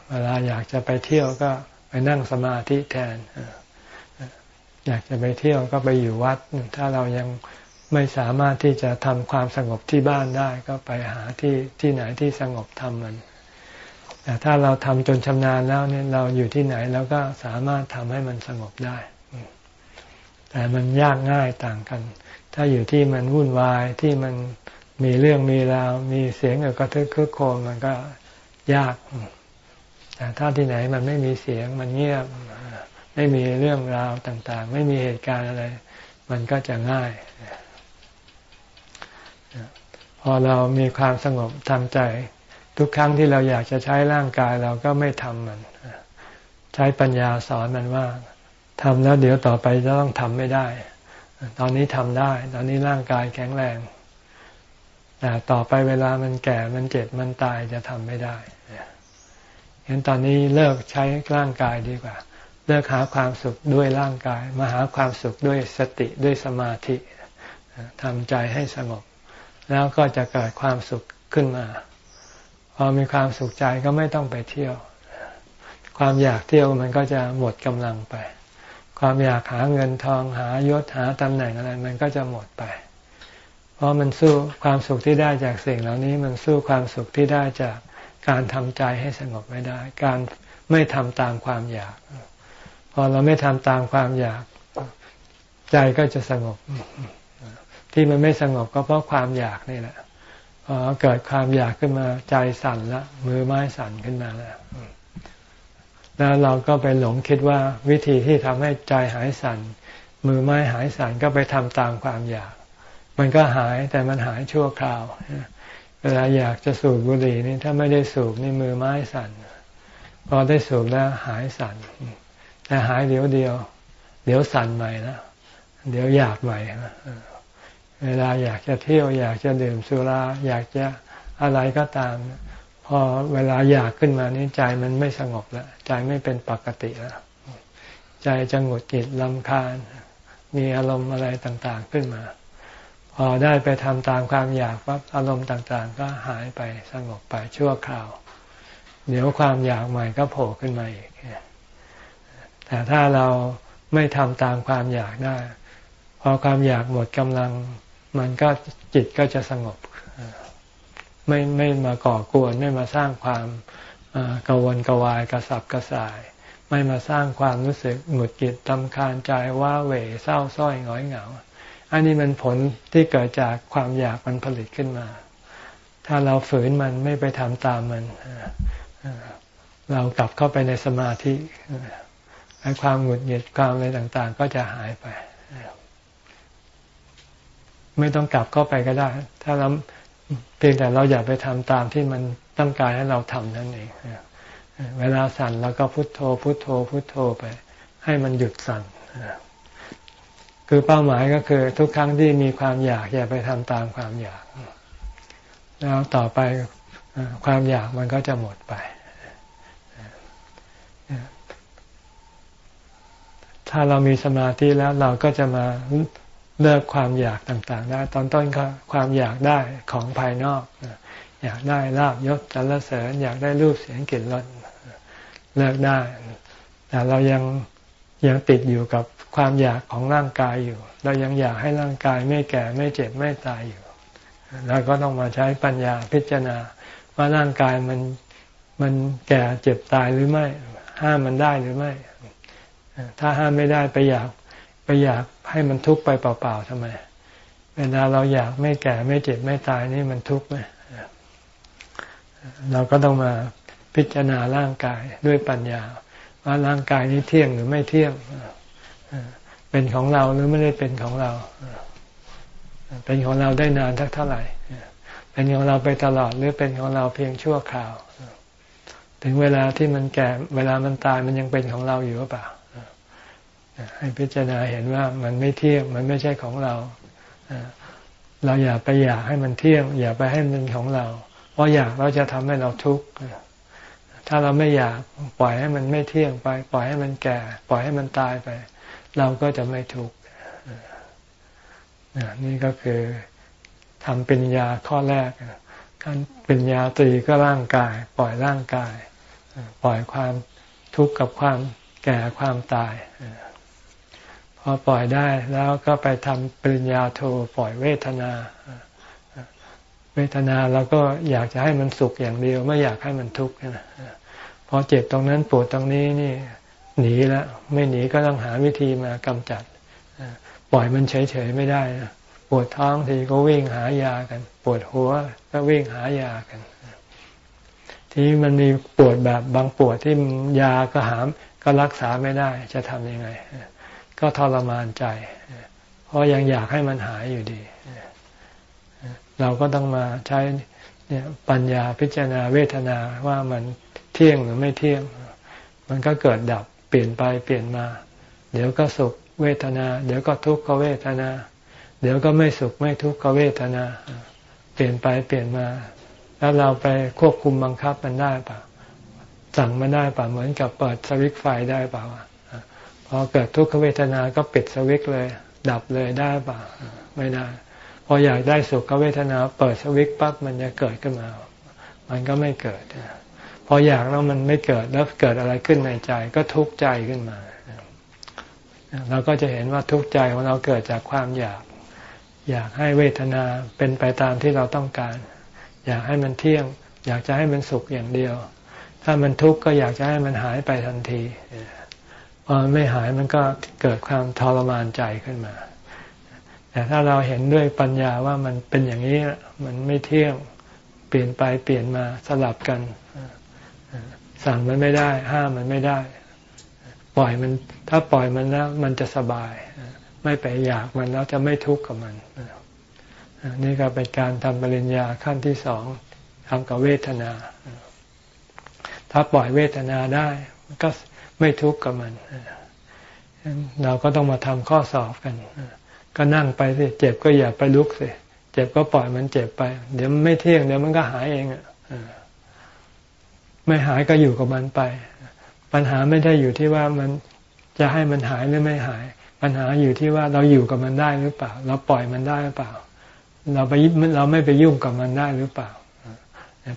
เวลาอยากจะไปเที่ยวก็ไปนั่งสมาธิแทน อยากจะไปเที่ยวก็ไปอยู่วัด ถ้าเรายังไม่สามารถที่จะทำความสงบที่บ้านได้ ก็ไปหาที่ที่ไหนที่สงบทำมันแต่ถ้าเราทำจนชำนาญแล้วเนี่ยเราอยู่ที่ไหนเราก็สามารถทำให้มันสงบได้ แต่มันยากง่ายต่างกัน ถ้าอยู่ที่มันวุ่นวายที่มันมีเรื่องมีราวมีเสียงกระทึกคึกโครมมันก็ยาก แต่ถ้าที่ไหนมันไม่มีเสียงมันเงียบ ไม่มีเรื่องราวต่างๆ ไม่มีเหตุการณ์อะไร มันก็จะง่าย พอเรามีความสงบทางใจ ทุกครั้งที่เราอยากจะใช้ร่างกายเราก็ไม่ทำมัน ใช้ปัญญาสอนมันว่าทำแล้วเดี๋ยวต่อไปจะต้องทำไม่ได้ ตอนนี้ทำได้ ตอนนี้ร่างกายแข็งแรงแต่ต่อไปเวลามันแก่ มันเจ็บ มันตายจะทำไม่ได้เห็นตอนนี้เลิกใช้ร่างกายดีกว่า เลิกหาความสุขด้วยร่างกาย มาหาความสุขด้วยสติด้วยสมาธิทำใจให้สงบ แล้วก็จะเกิดความสุขขึ้นมา พอมีความสุขใจก็ไม่ต้องไปเที่ยว ความอยากเที่ยวมันก็จะหมดกำลังไป ความอยากหาเงินทองหายศหาตำแหน่งอะไรมันก็จะหมดไป เพราะมันสู้ความสุขที่ได้จากสิ่งเหล่านี้มันสู้ความสุขที่ได้จากการทำใจให้สงบไม่ได้ การไม่ทำตามความอยาก พอเราไม่ทำตามความอยาก ใจก็จะสงบ ที่มันไม่สงบก็เพราะความอยากนี่แหละพอเกิดความอยากขึ้นมาใจสั่นละมือไม้สั่นขึ้นมาแล้วแล้วเราก็ไปหลงคิดว่าวิธีที่ทำให้ใจหายสั่นมือไม้หายสั่นก็ไปทำตามความอยาก มันก็หายแต่มันหายชั่วคราว เวลาอยากจะสูบบุหรี่นี่ถ้าไม่ได้สูบนี่มือไม้สั่นพอได้สูบแล้วหายสั่น แต่หายเดี๋ยวเดียว เดี๋ยวสั่นใหม่นะเดี๋ยวอยากใหม่เวลาอยากจะเที่ยว อยากจะดื่มสุราอยากจะอะไรก็ตาม พอเวลาอยากขึ้นมานี่ใจมันไม่สงบแล้วใจไม่เป็นปกติแล้วใจจะหงุดหงิดลำคาญ มีอารมณ์อะไรต่างๆขึ้นมา พอได้ไปทำตามความอยากปั๊บอารมณ์ต่างๆ ก็หายไปสงบไปชั่วคราว เดี๋ยวความอยากใหม่ก็โผล่ขึ้นมาอีก แต่ถ้าเราไม่ทำตามความอยากได้ พอความอยากหมดกำลัง มันก็จิตก็จะสงบ ไม่ไม่มาก่อกวนไม่มาสร้างความกังวนกวายกระสับกระส่าย ไม่มาสร้างความรู้สึกหงุดหงิดตำคาญใจว่าเหวเศร้าส้อยง้อยเหงา อันนี้มันผลที่เกิดจากความอยากมันผลิตขึ้นมา ถ้าเราฝืนมันไม่ไปทำตามมัน เรากลับเข้าไปในสมาธิ ไอ้ความหงุดหงิดความอะไรต่าง ๆ ก็จะหายไป ไม่ต้องกลับเข้าไปก็ได้ ถ้าเราเพียงแต่เราอยากไปทำตามที่มันต้องการให้เราทำนั่นเองเวลาสั่นเราก็พุโทโธ พุโทโธ พุโทโธไป ให้มันหยุดสั่นคือเป้าหมายก็คือ ทุกครั้งที่มีความอยากอย่าไปทำตามความอยาก แล้วต่อไปความอยากมันก็จะหมดไป ถ้าเรามีสมาธิแล้วเราก็จะมาเลิกความอยากต่างๆได้ ตอนต้นก็ความอยากได้ของภายนอก อยากได้ลาบยศสรรเสริญ อยากได้รูปเสียงกลิ่นรสเลิกได้ แต่เรายังยังติดอยู่กับความอยากของร่างกายอยู่ เรายังอยากให้ร่างกายไม่แก่ไม่เจ็บไม่ตายอยู่เราก็ต้องมาใช้ปัญญาพิจารณา ว่าร่างกายมันมันแก่เจ็บตายหรือไม่ ห้ามมันได้หรือไม่ ถ้าห้ามไม่ได้ไปอยากไปอยากให้มันทุกข์ไปเปล่าๆทำไม เวลาเราอยากไม่แก่ไม่เจ็บไม่ตายนี่มันทุกข์ไหมเราก็ต้องมาพิจารณาร่างกายด้วยปัญญา ว่าร่างกายนี้เที่ยงหรือไม่เที่ยงเป็นของเราหรือไม่ได้เป็นของเราเป็นของเราได้นานทักเท่าไหร่เป็นของเราไปตลอดหรือเป็นของเราเพียงชั่วคราว ถึงเวลาที่มันแก่ เวลามันตายมันยังเป็นของเราอยู่หรือเปล่า ให้พิจารณาเห็นว่ามันไม่เที่ยงมันไม่ใช่ของเราเราอย่าไปอยากให้มันเที่ยง อย่าไปให้มันของเรา เพราะอยากเราจะทำให้เราทุกข์ถ้าเราไม่อยากปล่อยให้มันไม่เที่ยงไป ปล่อยให้มันแก่ ปล่อยให้มันตายไป เราก็จะไม่ทุกข์นี่ก็คือทำปัญญาข้อแรกการปัญญาตรีก็ร่างกาย ปล่อยร่างกาย ปล่อยความทุกข์กับความแก่ความตาย พอปล่อยได้แล้วก็ไปทำปริญญาโทปล่อยเวทนา เวทนาเราก็อยากจะให้มันสุขอย่างเดียว ไม่อยากให้มันทุกข์นะพอเจ็บตรงนั้นปวดตรงนี้นี่หนีแล้วไม่หนีก็ต้องหาวิธีมากำจัดปล่อยมันเฉยๆไม่ได้นะปวดท้องทีก็วิ่งหายากัน ปวดหัวก็วิ่งหายากัน ที่มันมีปวดแบบบางปวดที่ยาก็หามก็รักษาไม่ได้จะทำยังไง ก็ทรมานใจ เพราะยังอยากให้มันหายอยู่ดี เราก็ต้องมาใช้ปัญญาพิจารณาเวทนาว่ามันเที่ยงหรือไม่เที่ยง มันก็เกิดดับเปลี่ยนไปเปลี่ยนมา เดี๋ยวก็สุขเวทนา เดี๋ยวก็ทุกขเวทนา เดี๋ยวก็ไม่สุขไม่ทุกขเวทนา เปลี่ยนไปเปลี่ยนมา แล้วเราไปควบคุมบังคับมันได้ปะสั่งมันได้ปะเหมือนกับเปิดสวิตไฟได้ปะ พอเกิดทุกขเวทนาก็ปิดสวิตเลย ดับเลยได้ปะไม่ได้พออยากได้สุขเวทนา เปิดสวิตปั๊บมันจะเกิดขึ้นมา มันก็ไม่เกิดพออยากแล้วมันไม่เกิดแล้วเกิดอะไรขึ้นในใจ ก็ทุกข์ใจขึ้นมาเราก็จะเห็นว่าทุกข์ใจของเราเกิดจากความอยาก อยากให้เวทนาเป็นไปตามที่เราต้องการ อยากให้มันเที่ยง อยากจะให้มันสุขอย่างเดียว ถ้ามันทุกข์ก็อยากจะให้มันหายไปทันที พอไม่หายมันก็เกิดความทรมานใจขึ้นมา แต่ถ้าเราเห็นด้วยปัญญาว่ามันเป็นอย่างนี้มันไม่เที่ยงเปลี่ยนไปเปลี่ยนมาสลับกัน สั่งมันไม่ได้ ห้ามมันไม่ได้ ปล่อยมัน ถ้าปล่อยมันแล้ว มันจะสบาย ไม่ไปอยากมันแล้วจะไม่ทุกข์กับมันนี่ก็เป็นการทำปริญญาขั้นที่สองทำกับเวทนา ถ้าปล่อยเวทนาได้ก็ ไม่ทุกข์กับมันเราก็ต้องมาทำข้อสอบกันก็นั่งไปสิเจ็บก็อย่าไปลุกสิเจ็บก็ปล่อยมันเจ็บไป เดี๋ยวมันไม่เที่ยงเดี๋ยวมันก็หายเองอะไม่หายก็อยู่กับมันไป ปัญหาไม่ได้อยู่ที่ว่ามันจะให้มันหายหรือไม่หาย ปัญหาอยู่ที่ว่าเราอยู่กับมันได้หรือเปล่า เราปล่อยมันได้หรือเปล่า เราไปเราไม่ไปยุ่งกับมันได้หรือเปล่า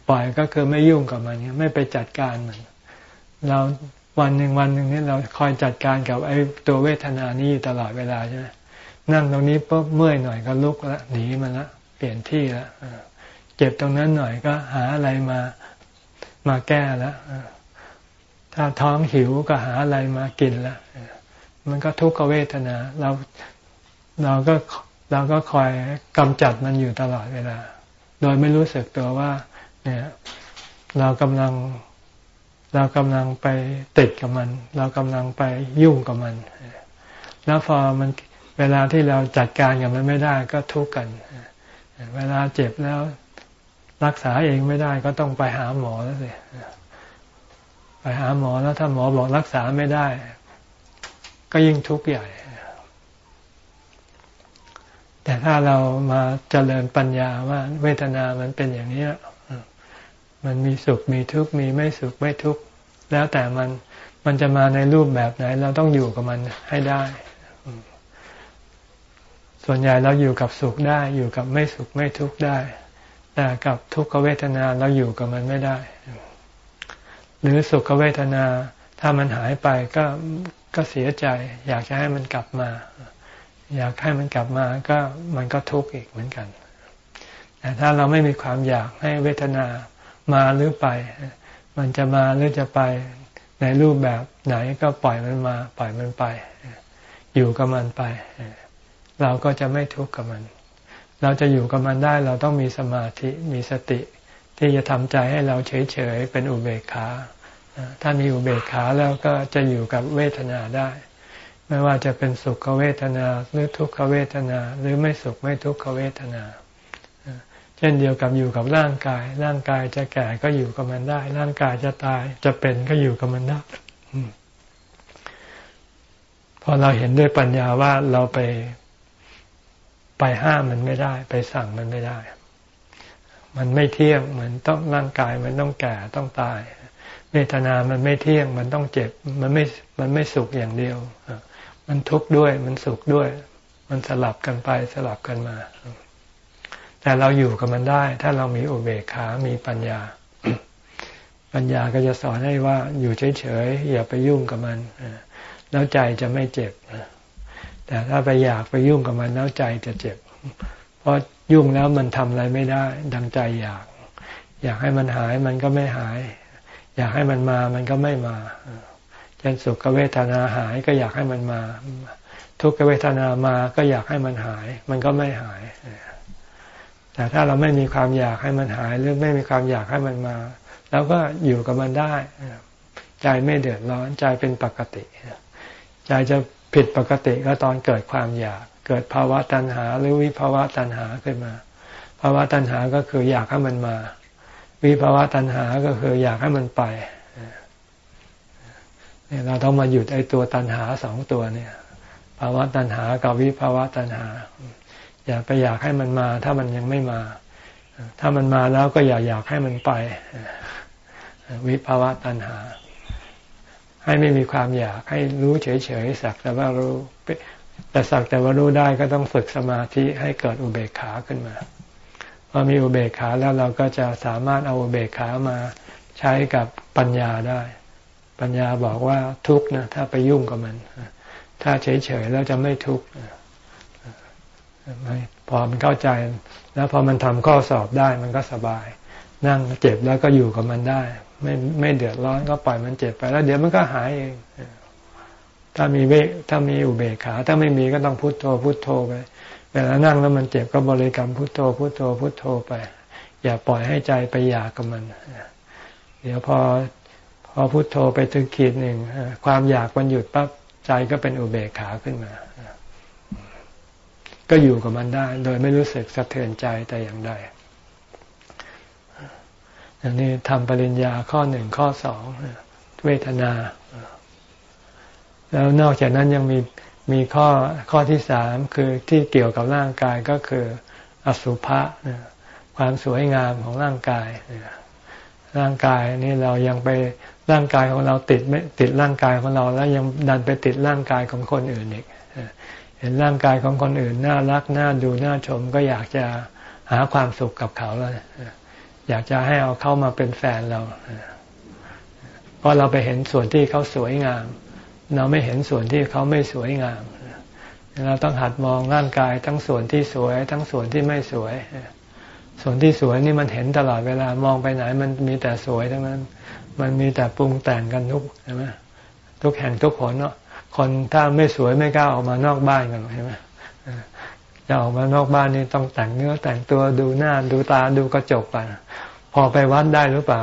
ปล่อยก็คือไม่ยุ่งกับมันไม่ไปจัดการมัน เรา วันหนึ่งวันหนึ่งนี่เราคอยจัดการกับไอ้ตัวเวทนานี้ตลอดเวลาใช่ไหมนั่งตรงนี้ปุ๊บเมื่อยหน่อยก็ลุกล้วหนีมันละเปลี่ยนที่ล้วเจ็บตรงนั้นหน่อยก็หาอะไรมามาแก้ล้วถ้าท้องหิวก็หาอะไรมากินล้วมันก็ทุกขเวทนา เราเราก็เราก็คอยกำจัดมันอยู่ตลอดเวลา โดยไม่รู้สึกตัวว่า เนี่ย เรากำลัง เรากำลังไปติดกับมัน เรากำลังไปยุ่งกับมัน แล้วพอมันเวลาที่เราจัดการกับมันไม่ได้ก็ทุกข์กัน เวลาเจ็บแล้วรักษาเองไม่ได้ก็ต้องไปหาหมอแล้วสิไปหาหมอแล้วถ้าหมอบอกรักษาไม่ได้ ก็ยิ่งทุกข์ใหญ่ แต่ถ้าเรามาเจริญปัญญาว่าเวทนามันเป็นอย่างนี้มันมีสุขมีทุกข์มีไม่สุขไม่ทุกข์ แล้วแต่มันมันจะมาในรูปแบบไหน เราต้องอยู่กับมันให้ได้ ส่วนใหญ่เราอยู่กับสุขได้ อยู่กับไม่สุขไม่ทุกข์ได้ แต่กับทุกขเวทนาเราอยู่กับมันไม่ได้ หรือสุขเวทนา ถ้ามันหายไปก็ก็เสียใจ อยากจะให้มันกลับมา อยากให้มันกลับมาก็มันก็ทุกข์อีกเหมือนกันแต่ถ้าเราไม่มีความอยากให้เวทนามาหรือไป มันจะมาหรือจะไปในรูปแบบไหนก็ปล่อยมันมา ปล่อยมันไป อยู่กับมันไป เราก็จะไม่ทุกข์กับมัน เราจะอยู่กับมันได้เราต้องมีสมาธิมีสติ ที่จะทำใจให้เราเฉยๆเป็นอุเบกขาถ้ามีอุเบกขาแล้วก็จะอยู่กับเวทนาได้ ไม่ว่าจะเป็นสุขเวทนาหรือทุกขเวทนา หรือไม่สุขไม่ทุกขเวทนา ช่นเดียวกับอยู่กับร่างกาย ร่างกายจะแก่ก็อยู่กับมันได้ ร่างกายจะตายจะเป็นก็อยู่กับมันได้พอเราเห็นด้วยปัญญาว่าเราไปไปห้ามมันไม่ได้ ไปสั่งมันไม่ได้ มันไม่เที่ยงเหมือนต้องร่างกายมันต้องแก่ต้องตายเวทนามันไม่เที่ยง มันต้องเจ็บ มันไม่มันไม่สุขอย่างเดียวมันทุกข์ด้วย มันสุขด้วย มันสลับกันไปสลับกันมา แต่เราอยู่กับมันได้ ถ้าเรามีอุเบกขา มีปัญญา ปัญญาก็จะสอนให้ว่าอยู่เฉยๆอย่าไปยุ่งกับมันแล้วใจจะไม่เจ็บแต่ถ้าไปอยากไปยุ่งกับมันแล้วใจจะเจ็บ เพราะยุ่งแล้วมันทำอะไรไม่ได้ ดังใจอยาก อยากให้มันหายมันก็ไม่หาย อยากให้มันมามันก็ไม่มาเช่นสุขเวทนาหายก็อยากให้มันมา ทุกขเวทนามาก็อยากให้มันหาย มันก็ไม่หาย แต่ถ้าเราไม่มีความอยากให้มันหาย หรือไม่มีความอยากให้มันมาเราก็อยู่กับมันได้ ใจไม่เดือดร้อนใจเป็นปกติ ใจจะผิดปกติก็ตอนเกิดความอยาก เกิดภาวะตัณหา หรือวิภาวะตัณหาขึ้นมา ภาวะตัณหาก็คืออยากให้มันมา วิภาวะตัณหาก็คืออยากให้มันไปเนี่ยเราต้องมาหยุดไอ้ตัวตัณหาสองตัวเนี่ย ภาวะตัณหากับวิภาวะตัณหา อย่าไปอยากให้มันมา ถ้ามันยังไม่มา ถ้ามันมาแล้วก็อย่าอยากให้มันไป วิภาวะตัณหา ให้ไม่มีความอยากให้รู้เฉยๆสักแต่ว่ารู้แต่สักแต่ว่ารู้ได้ก็ต้องฝึกสมาธิให้เกิดอุเบกขาขึ้นมาพอมีอุเบกขาแล้วเราก็จะสามารถเอาอุเบกขามาใช้กับปัญญาได้ ปัญญาบอกว่าทุกข์นะถ้าไปยุ่งกับมัน ถ้าเฉยๆแล้วจะไม่ทุกข์ พอมันเข้าใจแล้วพอมันทำข้อสอบได้มันก็สบาย นั่งเจ็บแล้วก็อยู่กับมันได้ ไม่ไม่เดือดร้อนก็ปล่อยมันเจ็บไปแล้ว เดี๋ยวมันก็หายเองถ้ามีเวถ้ามีอุเบกขา ถ้าไม่มีก็ต้องพุโทโธพุโทโธไปเวลานั่งแล้วมันเจ็บก็บริกรรมพุโทโธพุโทโธพุโทโธไป อย่าปล่อยให้ใจไปอยากกับมันเดี๋ยวพอพอพุโทโธไปถึงขีดหนึ่งความอยากมันหยุดปั๊บใจก็เป็นอุเบกขาขึ้นมา ก็อยู่กับมันได้ โดยไม่รู้สึกสะเทือนใจแต่อย่างใดอันนี้ทำปริญญาข้อหนึ่งข้อสองเวทนา แล้วนอกจากนั้นยังมีมีข้อข้อที่สามคือที่เกี่ยวกับร่างกายก็คืออสุภะความสวยงามของร่างกายร่างกายนี่เรายังไปร่างกายของเราติดไม่ติดร่างกายของเราแล้วยังดันไปติดร่างกายของคนอื่นอีก เห็นร่างกายของคนอื่นน่ารักน่าดูน่าชม ก็อยากจะหาความสุขกับเขาแล้วอยากจะให้เอาเข้ามาเป็นแฟนเรา เพราะเราไปเห็นส่วนที่เขาสวยงาม เราไม่เห็นส่วนที่เขาไม่สวยงาม เราต้องหัดมองร่างกายทั้งส่วนที่สวย ทั้งส่วนที่ไม่สวย ส่วนที่สวยนี่มันเห็นตลอดเวลามองไปไหน มันมีแต่สวยทั้งนั้น มันมีแต่ปรุงแต่งกันทุกใช่ไหมทุกแห่งทุกคนเนาะ คนถ้าไม่สวยไม่กล้าออกมานอกบ้านกันใช่ไหมจะออกมานอกบ้านนี่ต้องแต่งเนื้อแต่งตัวดูหน้าดูตาดูกระจกไปพอไปวัดได้หรือเปล่า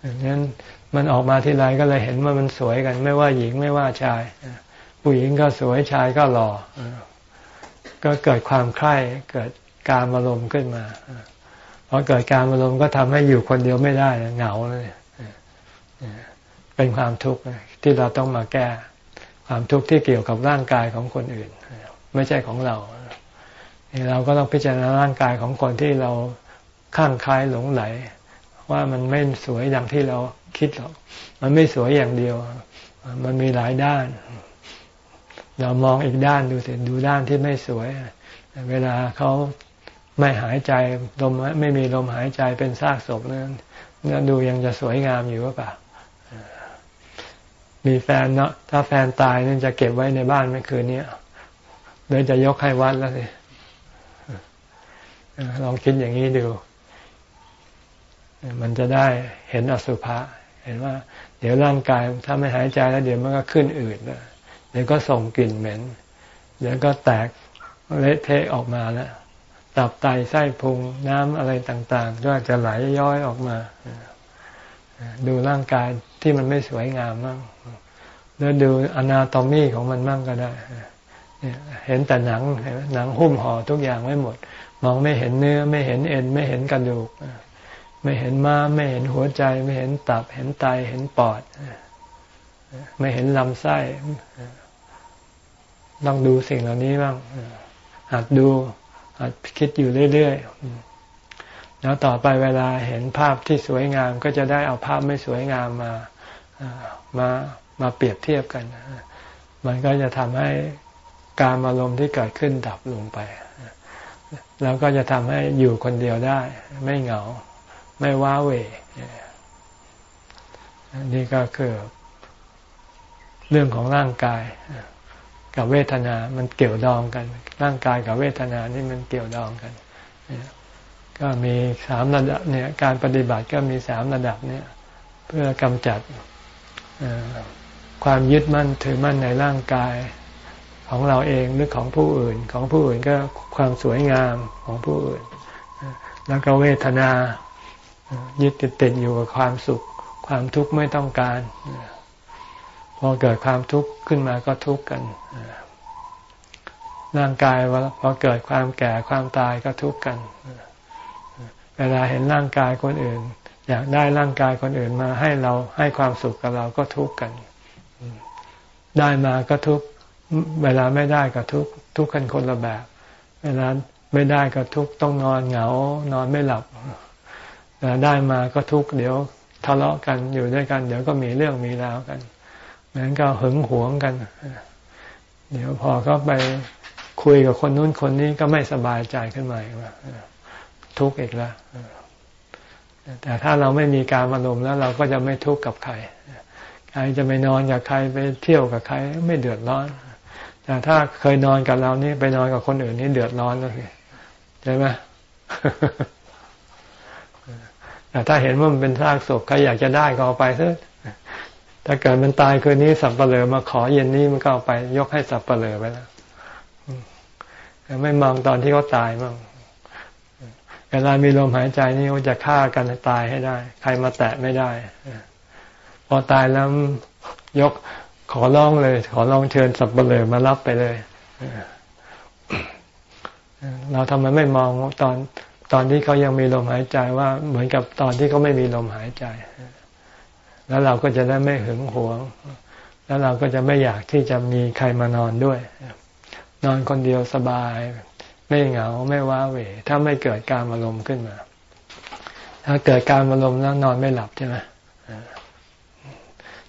อย่างนั้นมันออกมาที่ไรก็เลยเห็นว่ามันสวยกัน ไม่ว่าหญิงไม่ว่าชายผู้หญิงก็สวยชายก็หล่อก็เกิดความใคร่เกิดการอารมณ์ขึ้นมาพอเกิดการอารมณ์ก็ทำให้อยู่คนเดียวไม่ได้เหงาเลยเป็นความทุกข์ ที่เราต้องมาแก้ ความทุกข์ที่เกี่ยวกับร่างกายของคนอื่น ไม่ใช่ของเราเราก็ต้องพิจารณาร่างกายของคนที่เราข้างคล้ายหลงไหล ว่ามันไม่สวยอย่างที่เราคิดหรอก มันไม่สวยอย่างเดียว มันมีหลายด้าน เรามองอีกด้านดูสิดูด้านที่ไม่สวย เวลาเขาไม่หายใจลมไม่มีลมหายใจเป็นซากศพนั้นดูยังจะสวยงามอยู่หรือเปล่า มีแฟนเนาะถ้าแฟนตายนี่จะเก็บไว้ในบ้านไม่คืนนี้เลยจะยกให้วัดแล้วสิลองคิดอย่างนี้ดู มันจะได้เห็นอสุภะเห็นว่า เดี๋ยวร่างกายถ้าไม่หายใจแล้วเดี๋ยวมันก็ขึ้นอืดเดี๋ยวก็ส่งกลิ่นเหม็น เดี๋ยวก็แตกเละเทะออกมาแล้วตับไตไส้พุงน้ำอะไรต่าง ๆ ก็จะไหลย้อยออกมา ดูร่างกาย ที่มันไม่สวยงามมั่งแล้วดูอนาโตมีของมันมั่งก็ได้เห็นแต่หนังหนังหุ้มห่อทุกอย่างไว้หมด มองไม่เห็นเนื้อ ไม่เห็นเอ็น ไม่เห็นกระดูก ไม่เห็นม้าไม่เห็นหัวใจ ไม่เห็นตับ เห็นไตเห็นปอด ไม่เห็นลำไส้ต้องดูสิ่งเหล่านี้บ้างหัดดูหัดคิดอยู่เรื่อยๆแล้วต่อไปเวลาเห็นภาพที่สวยงามก็จะได้เอาภาพไม่สวยงามมา มามาเปรียบเทียบกัน มันก็จะทำให้การอารมณ์ที่เกิดขึ้นดับลงไป แล้วก็จะทำให้อยู่คนเดียวได้ ไม่เหงา ไม่ว้าเหวนี่ก็คือเรื่องของร่างกายกับเวทนา มันเกี่ยวดองกัน ร่างกายกับเวทนานี่มันเกี่ยวดองกัน ก็มีสามระดับเนี่ย การปฏิบัติก็มีสามระดับเนี่ย เพื่อกำจัด ความยึดมั่นถือมั่นในร่างกายของเราเองหรือของผู้อื่น ของผู้อื่นก็ความสวยงามของผู้อื่น แล้วก็เวทนายึดติดติดอยู่กับความสุข ความทุกข์ไม่ต้องการพอเกิดความทุกข์ขึ้นมาก็ทุกข์กันร่างกายพอเกิดความแก่ความตายก็ทุกข์กัน เวลาเห็นร่างกายคนอื่น อยากได้ร่างกายคนอื่นมาให้เราให้ความสุขกับเราก็ทุกข์กัน ได้มาก็ทุกข์เวลาไม่ได้ก็ทุกข์ทุกข์กันคนละแบบ เวลาไม่ได้ก็ทุกข์ต้องนอนเหงานอนไม่หลับได้มาก็ทุกข์เดี๋ยวทะเลาะกันอยู่ด้วยกัน เดี๋ยวก็มีเรื่องมีราวกันเหมือนก็หึงหวงกัน เดี๋ยวพอเขาไปคุยกับคนนู้นคนนี้ก็ไม่สบายใจขึ้นมาว่าทุกข์อีกแล้ว แต่ถ้าเราไม่มีการอารมณ์แล้วเราก็จะไม่ทุกข์กับใครใครจะไปนอนกับใครไปเที่ยวกับใครไม่เดือดร้อน แต่ถ้าเคยนอนกับเรานี่ไปนอนกับคนอื่นนี่เดือดร้อนแล้วสิใช่ไหมแต่ถ้าเห็นว่ามันเป็นซากศพใครอยากจะได้ก็เอาไปเถอะถ้าเกิดมันตายคืนนี้สับเปลือมาขอเย็นนี้มันก็เอาไป ยกให้สับเปลือไปแล้วไม่มองตอนที่เขาตายมั่ง เวลามีลมหายใจนี่เขาจะฆ่ากันตายให้ได้ ใครมาแตะไม่ได้พอตายแล้วยกขอร้องเลย ขอร้องเชิญสับเปลือมารับไปเลยเราทำไมไม่มองตอนตอนที่เขายังมีลมหายใจว่าเหมือนกับตอนที่เขาไม่มีลมหายใจ แล้วเราก็จะได้ไม่หึงหวง แล้วเราก็จะไม่อยากที่จะมีใครมานอนด้วย นอนคนเดียวสบาย ไม่เหงาไม่ว้าเหวถ้าไม่เกิดการอารมณ์ขึ้นมา ถ้าเกิดการอารมณ์แล้วนอนไม่หลับใช่ไหม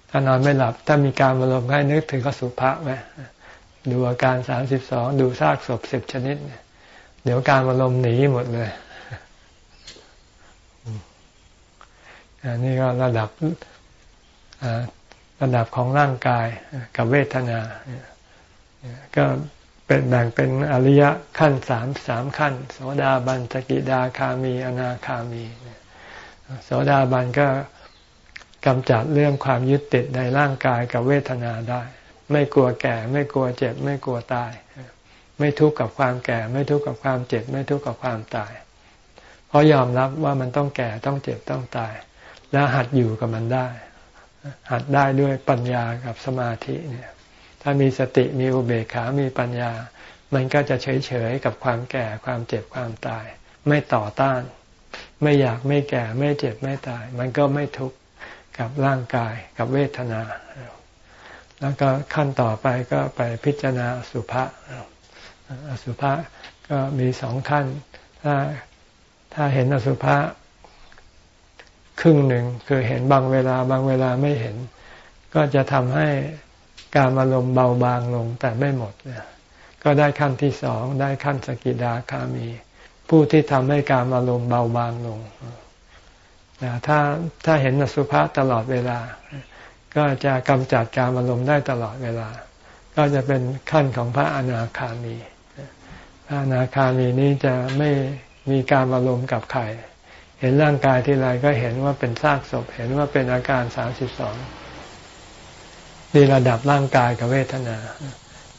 ถ้านอนไม่หลับ ถ้ามีการอารมณ์ให้นึกถึงก็สุภาพไหมดูอาการสามสิบสองดูซากศพสิบชนิด เดี๋ยวการอารมณ์หนีหมดเลยอันนี้ก็ระดับระดับของร่างกายกับเวทนา ก็ เป็นแบ่งเป็นอริยะขั้นสามสามขั้น โสดาบันสกิดาคามีอนาคามีโสดาบันก็กำจัดเรื่องความยึดติดในร่างกายกับเวทนาได้ ไม่กลัวแก่ ไม่กลัวเจ็บ ไม่กลัวตาย ไม่ทุกข์กับความแก่ ไม่ทุกข์กับความเจ็บ ไม่ทุกข์กับความตาย เพราะยอมรับว่ามันต้องแก่ต้องเจ็บต้องตาย แล้วหัดอยู่กับมันได้ หัดได้ด้วยปัญญากับสมาธิเนี่ย ถ้ามีสติมีอุเบกขา มีปัญญา มันก็จะเฉยเฉยกับความแก่ความเจ็บความตาย ไม่ต่อต้าน ไม่อยากไม่แก่ไม่เจ็บไม่ตาย มันก็ไม่ทุกข์กับร่างกายกับเวทนา แล้วก็ขั้นต่อไปก็ไปพิจารณาสุภาอสุภะก็มีสองขั้น ถ้าถ้าเห็นอสุภะครึ่งหนึ่งคือเห็นบางเวลาบางเวลาไม่เห็น ก็จะทำให้ การอารมณ์เบาบางลงแต่ไม่หมดก็ได้ขั้นที่สองได้ขั้นสกิดาคามี ผู้ที่ทำให้การอารมณ์เบาบางลงถ้าถ้าเห็นสุภาตลอดเวลา ก็จะกำจัดการอารมณ์ได้ตลอดเวลา ก็จะเป็นขั้นของพระอนาคามี พระอนาคามีนี้จะไม่มีการอารมณ์กับใครเห็นร่างกายที่ไรก็เห็นว่าเป็นซากศพ เห็นว่าเป็นอาการสามสิบสอง นี่ระดับร่างกายกับเวทนา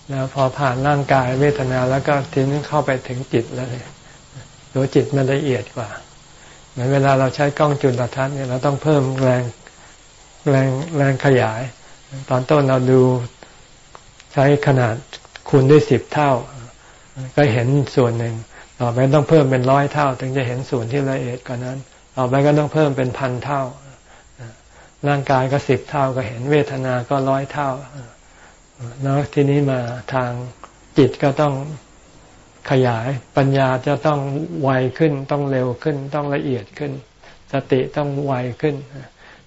แล้วพอผ่านร่างกายเวทนาแล้วก็ทิ้งเข้าไปถึงจิตแล้วเนี่ยตัวจิตมันละเอียดกว่า เหมือนเวลาเราใช้กล้องจุลทรรศน์เนี่ยเราต้องเพิ่มแรงแรงแรงขยาย ตอนต้นเราดูใช้ขนาดคูณด้วยสิบเท่า ก็เห็นส่วนหนึ่ง ต่อไปต้องเพิ่มเป็นร้อยเท่า ถึงจะเห็นส่วนที่ละเอียดกว่านั้น ต่อไปก็ต้องเพิ่มเป็นพันเท่า ร่างกายก็สิบเท่าก็เห็น เวทนาก็ร้อยเท่าแล้วทีนี้มาทางจิตก็ต้องขยายปัญญาจะต้องไวขึ้น ต้องเร็วขึ้น ต้องละเอียดขึ้น สติต้องไวขึ้น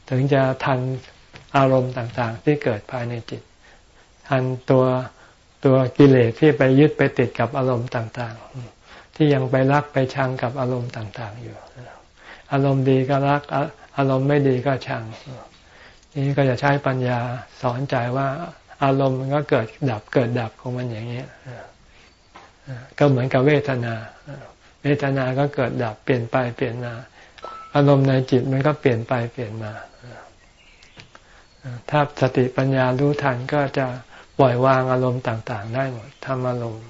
ถึงจะทันอารมณ์ต่างๆ ที่เกิดภายในจิต ทันตัวตัวกิเลสที่ไปยึดไปติดกับอารมณ์ต่างๆ ที่ยังไปรักไปชังกับอารมณ์ต่างๆอยู่ อารมณ์ดีก็รัก อารมณ์ไม่ดีก็ชังนี่ก็จะใช้ปัญญาสอนใจว่าอารมณ์มันก็เกิดดับเกิดดับของมันอย่างนี้ก็เหมือนกับเวทนา เวทนาก็เกิดดับเปลี่ยนไปเปลี่ยนมา อารมณ์ในจิตมันก็เปลี่ยนไปเปลี่ยนมาถ้าสติปัญญารู้ทันก็จะปล่อยวางอารมณ์ต่าง ๆ ได้หมดทำอารมณ์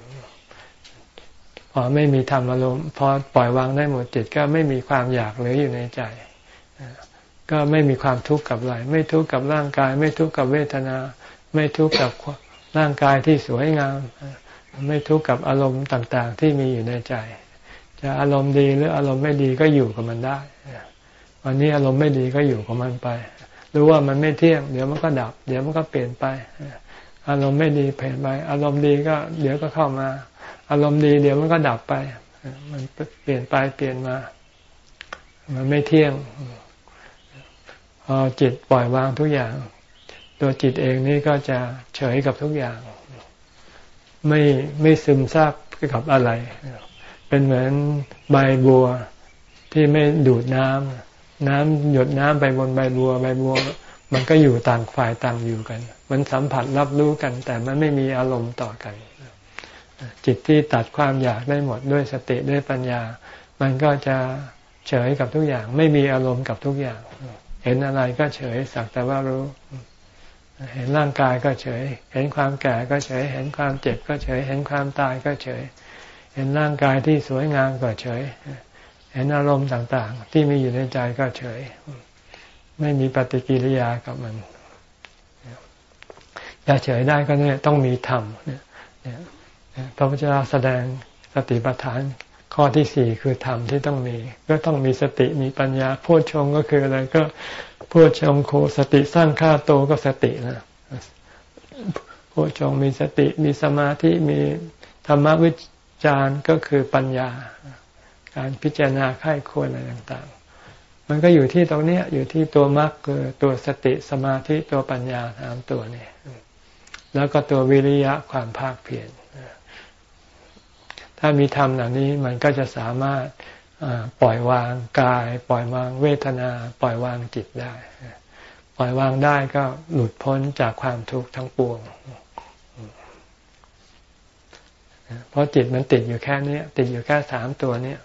พอไม่มีทำอารมณ์พอปล่อยวางได้หมดจิตก็ไม่มีความอยากเหลืออยู่ในใจ ก็ไม่มีความทุกข์กับอะไรไม่ทุกข์กับร่างกาย ไม่ทุกข์กับเวทนา ไม่ทุกข์กับร่างกายที่สวยงาม ไม่ทุกข์กับอารมณ์ต่างๆ ที่มีอยู่ในใจ จะอารมณ์ดีหรืออารมณ์ไม่ดีก็อยู่กับมันได้วันนี้อารมณ์ไม่ดีก็อยู่กับมันไปรู้ว่ามันไม่เที่ยง เดี๋ยวมันก็ดับ เดี๋ยวมันก็เปลี่ยนไป อารมณ์ไม่ดีเปลี่ยนไป อารมณ์ดีก็ เดี๋ยวก็เข้ามา อารมณ์ดี เดี๋ยวมันก็ดับไป มันเปลี่ยนไปเปลี่ยนมา มันไม่เที่ยง พอจิตปล่อยวางทุกอย่าง ตัวจิตเองนี่ก็จะเฉยกับทุกอย่าง ไม่ไม่ซึมซาบกับอะไร เป็นเหมือนใบบัวที่ไม่ดูดน้ำน้ำหยดน้ำไปบนใบบัว ใบบัว มันก็อยู่ต่างฝ่ายต่างอยู่กัน มันสัมผัสรับรู้กัน แต่มันไม่มีอารมณ์ต่อกัน จิตที่ตัดความอยากได้หมดด้วยสติด้วยปัญญา มันก็จะเฉยกับทุกอย่าง ไม่มีอารมณ์กับทุกอย่าง เห็นอะไรก็เฉยสักแต่ว่ารู้ เห็นร่างกายก็เฉย เห็นความแก่ก็เฉย เห็นความเจ็บก็เฉย เห็นความตายก็เฉย เห็นร่างกายที่สวยงามก็เฉย เห็นอารมณ์ต่างๆ ที่มีอยู่ในใจก็เฉย ไม่มีปฏิกิริยากับมันจะเฉยได้ก็เนี่ยต้องมีธรรมเนี่ยพระพุทธเจ้าแสดงสติปัฏฐาน ข้อที่สี่คือธรรมที่ต้องมี ก็ต้องมีสติมีปัญญาพูดชงก็คืออะไรก็พูดชงโคสติสร้างค่าโตก็สตินะพูดชงมีสติมีสมาธิมีธรรมวิจารก็คือปัญญา การพิจารณาค่ายควรอะไรต่างๆ มันก็อยู่ที่ตรงนี้อยู่ที่ตัวมรรคคือตัวสติสมาธิตัวปัญญาสามตัวนี้แล้วก็ตัววิริยะความภาคเพียร ถ้ามีธรรมเหล่านี้มันก็จะสามารถปล่อยวางกาย ปล่อยวางเวทนา ปล่อยวางจิตได้ ปล่อยวางได้ก็หลุดพ้นจากความทุกข์ทั้งปวง เพราะจิตมันติดอยู่แค่นี้ติดอยู่แค่สามตัวนี้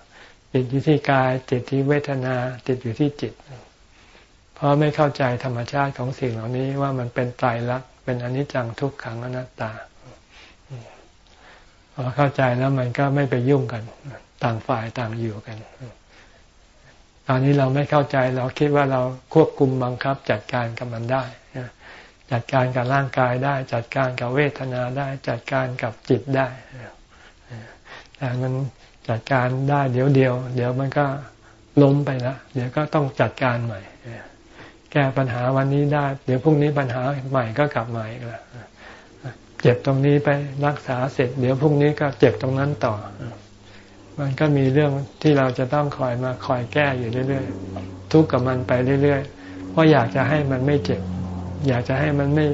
ติดอยู่ที่กาย ติดที่เวทนา ติดอยู่ที่จิต เพราะไม่เข้าใจธรรมชาติของสิ่งเหล่านี้ว่ามันเป็นไตรลักษณ์เป็นอนิจจังทุกขังอนัตตา เข้าใจแล้วมันก็ไม่ไปยุ่งกัน ต่างฝ่ายต่างอยู่กัน ตอนนี้เราไม่เข้าใจเราคิดว่าเราควบคุมบังคับ จัดการกับมันได้จัดการกับร่างกายได้ จัดการกับเวทนาได้ จัดการกับจิตได้แต่มันจัดการได้เดี๋ยวเดียว เดี๋ยวมันก็ล้มไปละเดี๋ยวก็ต้องจัดการใหม่แก้ปัญหาวันนี้ได้ เดี๋ยวพรุ่งนี้ปัญหาใหม่ก็กลับมาอีกแล้ว เจ็บตรงนี้ไปรักษาเสร็จ เดี๋ยวพรุ่งนี้ก็เจ็บตรงนั้นต่อ มันก็มีเรื่องที่เราจะต้องคอยมาคอยแก้อยู่เรื่อยๆ ทุกข์กับมันไปเรื่อยๆ เพราะอยากจะให้มันไม่เจ็บ อยากจะให้มันไม่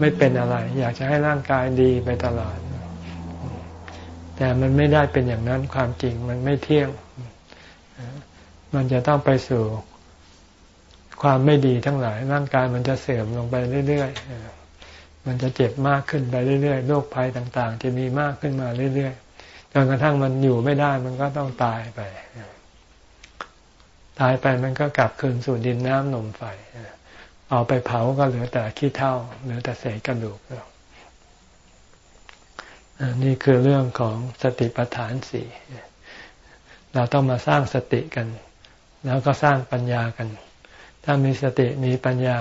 ไม่เป็นอะไร อยากจะให้ร่างกายดีไปตลอด แต่มันไม่ได้เป็นอย่างนั้นความจริงมันไม่เที่ยง มันจะต้องไปสู่ความไม่ดีทั้งหลาย ร่างกายมันจะเสื่อมลงไปเรื่อยๆ มันจะเจ็บมากขึ้นไปเรื่อยๆ โรคภัยต่าง ๆ จะมีมากขึ้นมาเรื่อยๆ จนกระทั่งมันอยู่ไม่ได้มันก็ต้องตายไป ตายไปมันก็กลับคืนสู่ดินน้ำนมไฟ เอาไปเผาก็เหลือแต่ขี้เถ้าเหลือแต่เศษกระดูกนี่คือเรื่องของสติปัฏฐานสี่ เราต้องมาสร้างสติกัน แล้วก็สร้างปัญญากัน ถ้ามีสติมีปัญญา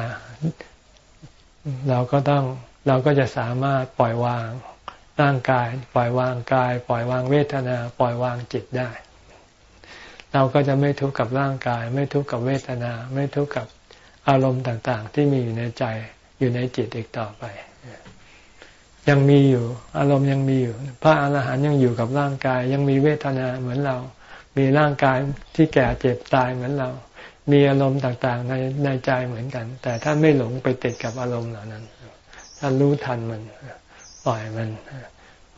เราก็ต้อง เราก็จะสามารถปล่อยวางร่างกาย ปล่อยวางกาย ปล่อยวางเวทนา ปล่อยวางจิตได้ เราก็จะไม่ทุกข์กับร่างกาย ไม่ทุกข์กับเวทนา ไม่ทุกข์กับอารมณ์ต่างๆ ที่มีอยู่ในใจอยู่ในจิตอีกต่อไป ยังมีอยู่ อารมณ์ยังมีอยู่ พระอรหันต์ยังอยู่กับร่างกาย ยังมีเวทนาเหมือนเรา มีร่างกายที่แก่เจ็บตายเหมือนเรา มีอารมณ์ต่างๆ ในในใจเหมือนกัน แต่ท่านไม่หลงไปติดกับอารมณ์เหล่านั้น ท่ารู้ทันมันปล่อยมัน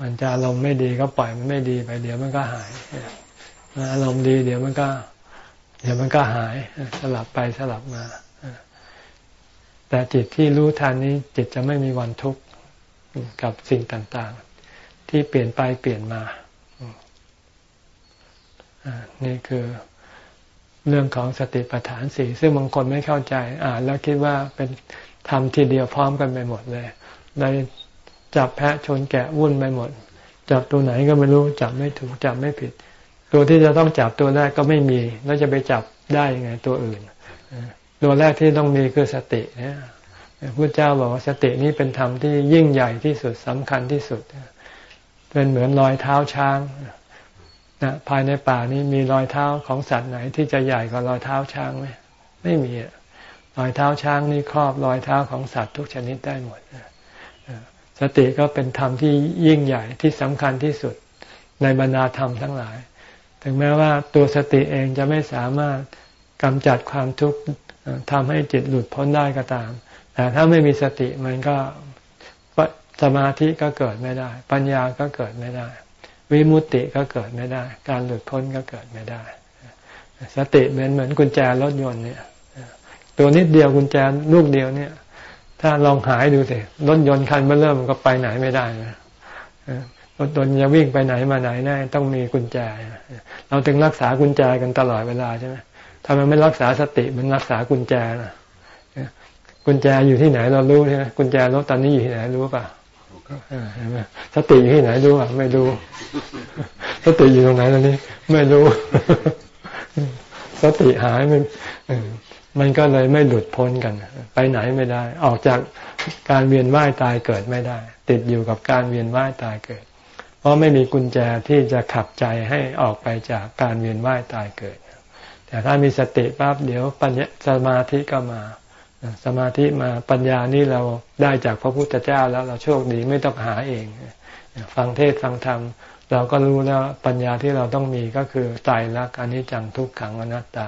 มันจะอารมณ์ไม่ดีก็ปล่อยมันไม่ดีไป เดี๋ยวมันก็หายอารมณ์ดี เดี๋ยวมันก็ เดี๋ยวมันก็หายสลับไปสลับมาแต่จิตที่รู้ทันนี้จิตจะไม่มีวันทุกข์กับสิ่งต่าง ๆ ที่เปลี่ยนไปเปลี่ยนมานี่คือเรื่องของสติปัฏฐานสี่ซึ่งบางคนไม่เข้าใจ อ่านแล้วคิดว่าเป็น ทำทีเดียวพร้อมกันไปหมดเลยเลยจับแพะชนแกะวุ่นไปหมด จับตัวไหนก็ไม่รู้จับไม่ถูกจับไม่ผิด ตัวที่จะต้องจับตัวแรกก็ไม่มี แล้วจะไปจับได้ยังไงตัวอื่น ตัวแรกที่ต้องมีคือสตินี่ยพระเจ้าบอกว่าสตินี้เป็นธรรมที่ยิ่งใหญ่ที่สุดสำคัญที่สุด เป็นเหมือนรอยเท้าช้างนะภายในป่านี้มีรอยเท้าของสัตว์ไหนที่จะใหญ่กว่ารอยเท้าช้างไหมไม่มี รอยเท้าช้างนี่ครอบรอยเท้าของสัตว์ทุกชนิดได้หมดสติก็เป็นธรรมที่ยิ่งใหญ่ที่สำคัญที่สุดในบรรดาธรรมทั้งหลาย ถึงแม้ว่าตัวสติเองจะไม่สามารถกำจัดความทุกข์ทำให้จิตหลุดพ้นได้ก็ตาม แต่ถ้าไม่มีสติมันก็สมาธิก็เกิดไม่ได้ ปัญญาก็เกิดไม่ได้ วิมุตติก็เกิดไม่ได้ การหลุดพ้นก็เกิดไม่ได้ สติเหมือนเหมือนกุญแจรถยนต์เนี่ย ตัวนิดเดียวกุญแจลูกเดียวเนี่ย ถ้าลองหายดูสิรถยนต์คันเมื่อเริ่มก็ไปไหนไม่ได้นะรถยนต์จะวิ่งไปไหนมาไหนได้ต้องมีกุญแจ เราถึงรักษากุญแจกันตลอดเวลาใช่ไหมถ้ามันไม่รักษาสติมันรักษากุญแจนะกุญแจอยู่ที่ไหนเรารู้ใช่ไหมกุญแจรถตอนนี้อยู่ที่ไหนรู้ป่ะสติอยู่ที่ไหนรู้อะไม่รู้ สติอยู่ตรงไหนตอนนี้ ไม่รู้ สติหายมัน มันก็เลยไม่หลุดพ้นกัน ไปไหนไม่ได้ ออกจากการเวียนว่ายตายเกิดไม่ได้ ติดอยู่กับการเวียนว่ายตายเกิด เพราะไม่มีกุญแจที่จะขับใจให้ออกไปจากการเวียนว่ายตายเกิด แต่ถ้ามีสติปั๊บเดี๋ยวปัญญาสมาธิก็มา สมาธิมาปัญญานี่เราได้จากพระพุทธเจ้าแล้วเราโชคดีไม่ต้องหาเอง ฟังเทศฟังธรรมเราก็รู้แล้วปัญญาที่เราต้องมีก็คือตายรักอันนี้จังทุกขังอนัตตา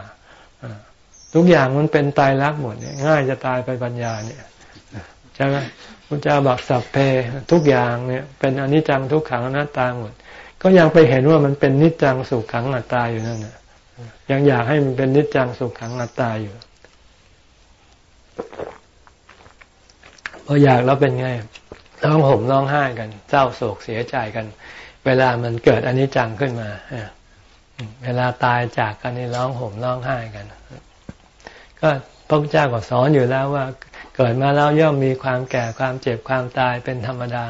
ทุกอย่างมันเป็นตายรักหมดเนี่ยง่ายจะตายไปปัญญาเนี่ยใช่ไหมพระเจ้าบอกสัพเพทุกอย่างเนี่ย เป็นอนิจจังทุกขังอนัตตาหมด ก็ยังไปเห็นว่ามันเป็นนิจจังสุขขังอนัตตาอยู่นั่นนะยังอยากให้มันเป็นนิจจังสุขขังอนัตตาอยู่พออยากแล้วเป็นไงร้องห่มร้องไห้กันเศร้าโศกเสียใจกัน เวลามันเกิดอนนี้จังขึ้นมาเวลาตายจากกันนี่ร้องห่มร้องไห้กัน ก็พระพุทธเจ้าก็สอนอยู่แล้วว่า เกิดมาแล้วย่อมมีความแก่ความเจ็บความตายเป็นธรรมดา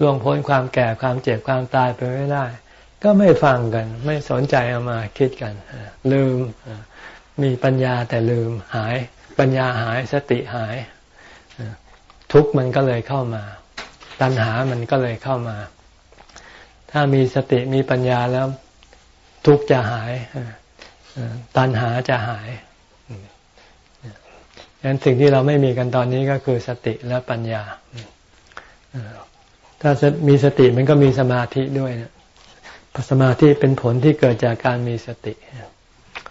ล่วงพ้นความแก่ความเจ็บความตายไปไม่ได้ ก็ไม่ฟังกัน ไม่สนใจเอามาคิดกัน ลืมมีปัญญาแต่ลืมหาย ปัญญาหายสติหาย ทุกมันก็เลยเข้ามา ตัณหามันก็เลยเข้ามา ถ้ามีสติมีปัญญาแล้วทุกจะหาย ตัณหาจะหาย ดังนั้นสิ่งที่เราไม่มีกันตอนนี้ก็คือสติและปัญญา ถ้ามีสติมันก็มีสมาธิด้วยนะสมาธิเป็นผลที่เกิดจากการมีสติ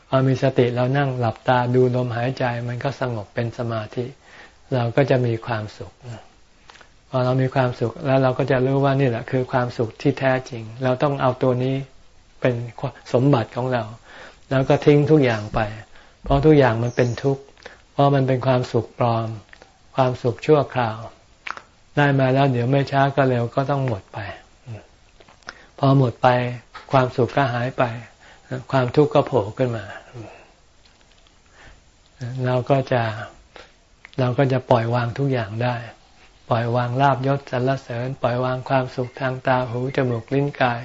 พอมีสติเรานั่งหลับตาดูลมหายใจ มันก็สงบเป็นสมาธิ เราก็จะมีความสุขพอเรามีความสุขแล้วเราก็จะรู้ว่านี่แหละคือความสุขที่แท้จริง เราต้องเอาตัวนี้เป็นสมบัติของเรา แล้วก็ทิ้งทุกอย่างไป เพราะทุกอย่างมันเป็นทุกข์ เพราะมันเป็นความสุขปลอม ความสุขชั่วคราว ได้มาแล้วเดี๋ยวไม่ช้าก็เร็วก็ต้องหมดไป พอหมดไปความสุขก็หายไป ความทุกข์ก็โผล่ขึ้นมา เราก็จะเราก็จะปล่อยวางทุกอย่างได้ ปล่อยวางลาบยศสรรเสริญ ปล่อยวางความสุขทางตาหูจมูกลิ้นกาย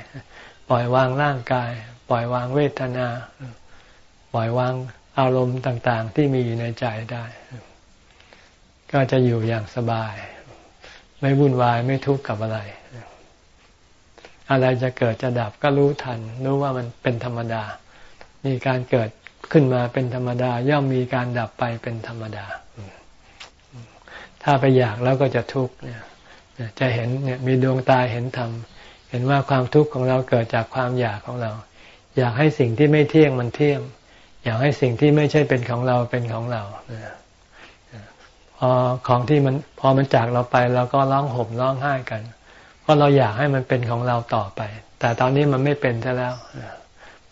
ปล่อยวางร่างกาย ปล่อยวางเวทนา ปล่อยวาง อารมณ์ต่างๆ ที่มีอยู่ในใจได้ ก็จะอยู่อย่างสบาย ไม่วุ่นวายไม่ทุกข์กับอะไร อะไรจะเกิดจะดับก็รู้ทัน รู้ว่ามันเป็นธรรมดา มีการเกิดขึ้นมาเป็นธรรมดา ย่อมมีการดับไปเป็นธรรมดา ถ้าไปอยากแล้วก็จะทุกข์เนี่ยจะเห็นเนี่ยมีดวงตาเห็นธรรมเห็นว่าความทุกข์ของเราเกิดจากความอยากของเรา อยากให้สิ่งที่ไม่เที่ยงมันเที่ยง อยากให้สิ่งที่ไม่ใช่เป็นของเราเป็นของเราพอของที่มันพอมันจากเราไปเราก็ร้องห่มร้องไห้กัน เพราะเราอยากให้มันเป็นของเราต่อไป แต่ตอนนี้มันไม่เป็นซะแล้ว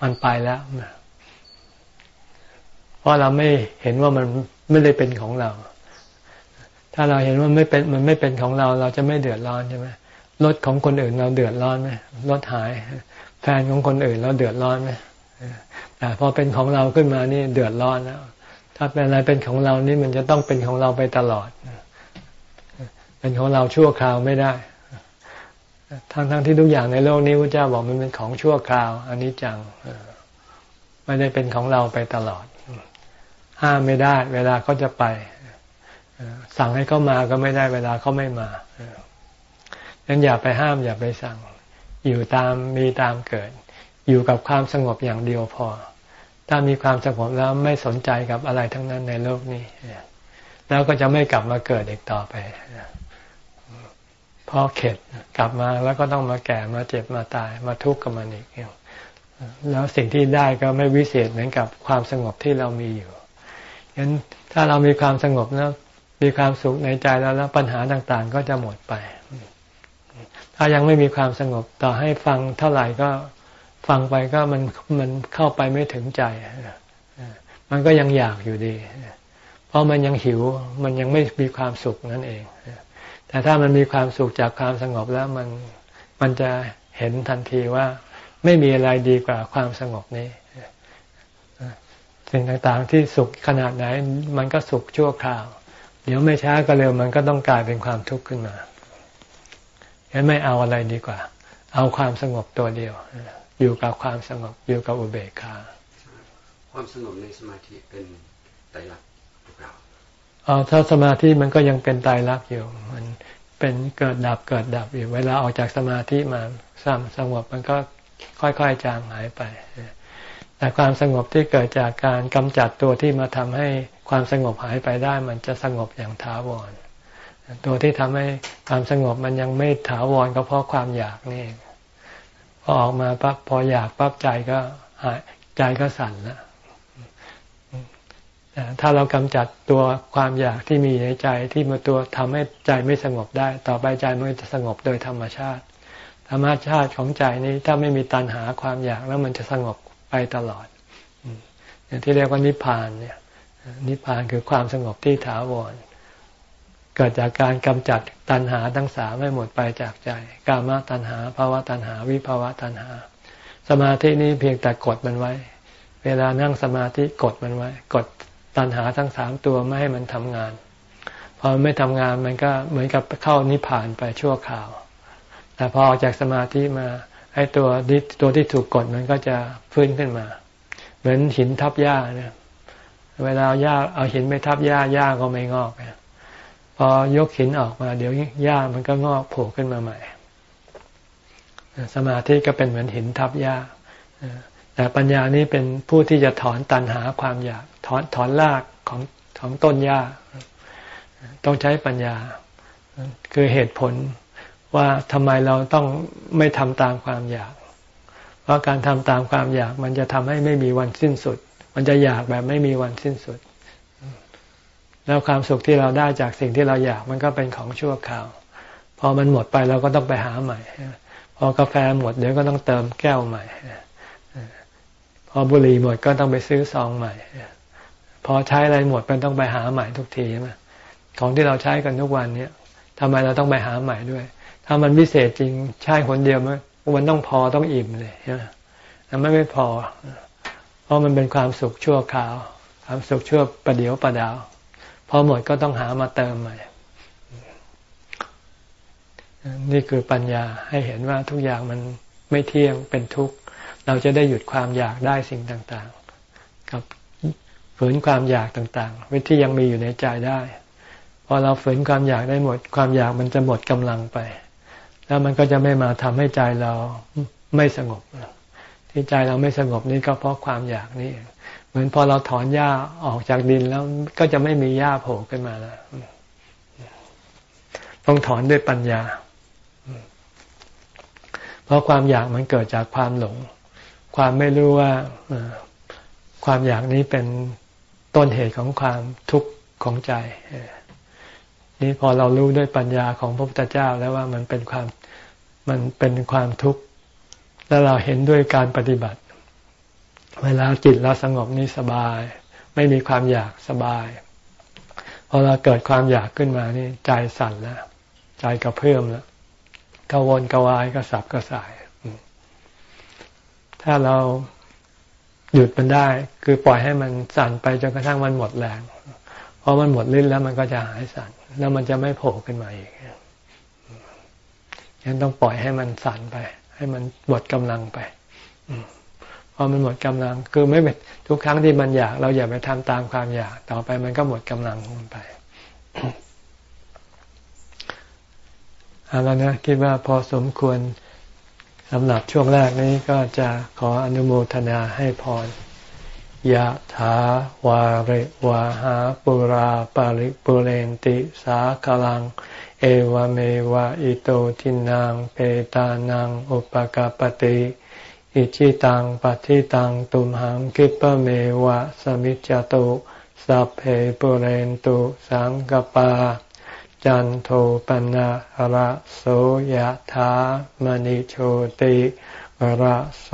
มันไปแล้วเพราะเราไม่เห็นว่ามันไม่ได้เป็นของเรา ถ้าเราเห็นว่าไม่เป็นมันไม่เป็นของเรา เราจะไม่เดือดร้อนใช่ไหมรถของคนอื่นเราเดือดร้อนไหมรถหาย แฟนของคนอื่นเราเดือดร้อนไหม แต่พอเป็นของเราขึ้นมานี่เดือดร้อนแล้วถ้าเป็นอะไรเป็นของเรานี่มันจะต้องเป็นของเราไปตลอด เป็นของเราชั่วคราวไม่ได้ ทั้งทั้งที่ทุกอย่างในโลกนี้พระเจ้าบอกมันเป็นของชั่วคราวอันนี้จังไม่ได้เป็นของเราไปตลอด ห้ามไม่ได้ เวลาเขาจะไป สั่งให้เขามาก็ไม่ได้ เวลาเขาไม่มาดังนั้นอย่าไปห้ามอย่าไปสั่ง อยู่ตามมีตามเกิด อยู่กับความสงบอย่างเดียวพอ ถ้ามีความสงบแล้วไม่สนใจกับอะไรทั้งนั้นในโลกนี้แล้วก็จะไม่กลับมาเกิดอีกต่อไปพอเข็ดกลับมาแล้วก็ต้องมาแก่มาเจ็บมาตายมาทุกข์กับมันอีกแล้วสิ่งที่ได้ก็ไม่วิเศษเหมือนกับความสงบที่เรามีอยู่ฉะนั้นถ้าเรามีความสงบแล้วมีความสุขในใจแล้วแล้วปัญหาต่างๆ ก็จะหมดไป ถ้ายังไม่มีความสงบต่อให้ฟังเท่าไหร่ก็ ฟังไปก็มันมันเข้าไปไม่ถึงใจ มันก็ยังอยากอยู่ดี เพราะมันยังหิว มันยังไม่มีความสุขนั่นเอง แต่ถ้ามันมีความสุขจากความสงบแล้วมันมันจะเห็นทันทีว่าไม่มีอะไรดีกว่าความสงบนี้ สิ่งต่างๆที่สุขขนาดไหน มันก็สุขชั่วคราว เดี๋ยวไม่ช้าก็เร็วมันก็ต้องกลายเป็นความทุกข์ขึ้นมาฉะนั้นไม่เอาอะไรดีกว่า เอาความสงบตัวเดียว อยู่กับความสงบอยู่กับอุเบกขาความสงบในสมาธิเป็นไตรลักษณ์เอาถ้าสมาธิมันก็ยังเป็นตายรักอยู่ มันเป็นเกิดดับเกิดดับอยู่เวลาออกจากสมาธิมาสงสงบมันก็ค่อยๆจางหายไป แต่ความสงบที่เกิดจากการกำจัดตัวที่มาทำให้ความสงบหายไปได้ มันจะสงบอย่างถาวร ตัวที่ทำให้ความสงบมันยังไม่ถาวรก็เพราะความอยากนี่พอ ออกมาปั๊บพออยากปั๊บใจก็หายใจก็สั่นล้วถ้าเรากำจัดตัวความอยากที่มีในใจที่มาตัวทำให้ใจไม่สงบได้ ต่อไปใจมันจะสงบโดยธรรมชาติ ธรรมชาติของใจนี้ถ้าไม่มีตัณหาความอยากแล้วมันจะสงบไปตลอดอย่างที่เรียกว่านิพพานเนี่ย นิพพานคือความสงบที่ถาวร เกิดจากการกำจัดตัณหาทั้งสามไม่หมดไปจากใจ กามตัณหาภาวะตัณหาวิภาวะตัณหา สมาธินี้เพียงแต่กดมันไว้ เวลานั่งสมาธิกดมันไว้ กดตัณหาทั้งสามตัวไม่ให้มันทำงาน พอไม่ทำงานมันก็เหมือนกับเข้านิพพานไปชั่วคราว แต่พอออกจากสมาธิมาให้ตัวตัวที่ถูกกดมันก็จะฟื้นขึ้นมา เหมือนหินทับหญ้าเนี่ยเวลาหญ้าเอาหินไปทับหญ้าหญ้าก็ไม่งอก พอยกหินออกมา เดี๋ยวหญ้ามันก็งอกโผล่ขึ้นมาใหม่ สมาธิก็เป็นเหมือนหินทับหญ้าแต่ปัญญานี้เป็นผู้ที่จะถอนตันหาความอยากถอนถอนรากของของต้นหญ้า ต้องใช้ปัญญา คือเหตุผลว่าทำไมเราต้องไม่ทำตามความอยาก เพราะการทำตามความอยากมันจะทำให้ไม่มีวันสิ้นสุด มันจะอยากแบบไม่มีวันสิ้นสุด แล้วความสุขที่เราได้จากสิ่งที่เราอยากมันก็เป็นของชั่วคราว พอมันหมดไปเราก็ต้องไปหาใหม่ พอกาแฟหมดเดี๋ยวก็ต้องเติมแก้วใหม่ พอบุหรี่หมดก็ต้องไปซื้อซองใหม่ พอใช้อะไรหมดมันต้องไปหาใหม่ทุกทีใช่ไหมของที่เราใช้กันทุกวันเนี้ยทำไมเราต้องไปหาใหม่ด้วย ถ้ามันพิเศษจริงใช้คนเดียวมันมันต้องพอต้องอิ่มเลยใช่ไหมไม่ไม่พอ เพราะมันเป็นความสุขชั่วคราว ความสุขชั่วประเดียวประดาว พอหมดก็ต้องหามาเติมใหม่ นี่คือปัญญาให้เห็นว่าทุกอย่างมันไม่เที่ยงเป็นทุกข์ เราจะได้หยุดความอยากได้สิ่งต่างๆ กับฝืนความอยากต่างๆวิธียังมีอยู่ในใจได้ พอเราฝืนความอยากได้หมด ความอยากมันจะหมดกำลังไป แล้วมันก็จะไม่มาทำให้ใจเราไม่สงบที่ใจเราไม่สงบนี่ก็เพราะความอยากนี่ เหมือนพอเราถอนหญ้าออกจากดินแล้วก็จะไม่มีหญ้าโผล่ขึ้นมาแล้วต้องถอนด้วยปัญญา เพราะความอยากมันเกิดจากความหลง ความไม่รู้ว่าความอยากนี้เป็นต้นเหตุของความทุกข์ของใจนี่พอเรารู้ด้วยปัญญาของพระพุทธเจ้าแล้วว่ามันเป็นความมันเป็นความทุกข์แล้วเราเห็นด้วยการปฏิบัติ เวลาจิตเราสงบนี่สบาย ไม่มีความอยากสบายพอเราเกิดความอยากขึ้นมานี่ใจสั่นแล้วใจกระเพื่อมแล้วกวนกวายกระสับกระส่าย ถ้าเราหยุดมันได้ คือปล่อยให้มันสั่นไปจนกระทั่งมันหมดแรงพอมันหมดลิ้นแล้วมันก็จะหายสั่นแล้วมันจะไม่โผล่ขึ้นมาอีกยังต้องปล่อยให้มันสั่นไป ให้มันหมดกำลังไปพ อมันหมดกำลัง คือไม่เป็นทุกครั้งที่มันอยาก เราอย่าไปทำตามความอยาก ต่อไปมันก็หมดกำลังของมันไปเอาล้วนะคิดว่าพอสมควรสำหรับช่วงแรกนี้ก็จะขออนุโมทนาให้พรยะถาวาริวาหาปุราปาริปุเรนติสาคลัง เอวเมวะอิโตทินังเปตานังอุปกาปติ อิชิตังปฏิตังตุมหังคิปะเมวะสมิจจตุสัพเพปุเรนตุสังกปา จันโทปนะระโสยธามณิโชติระโส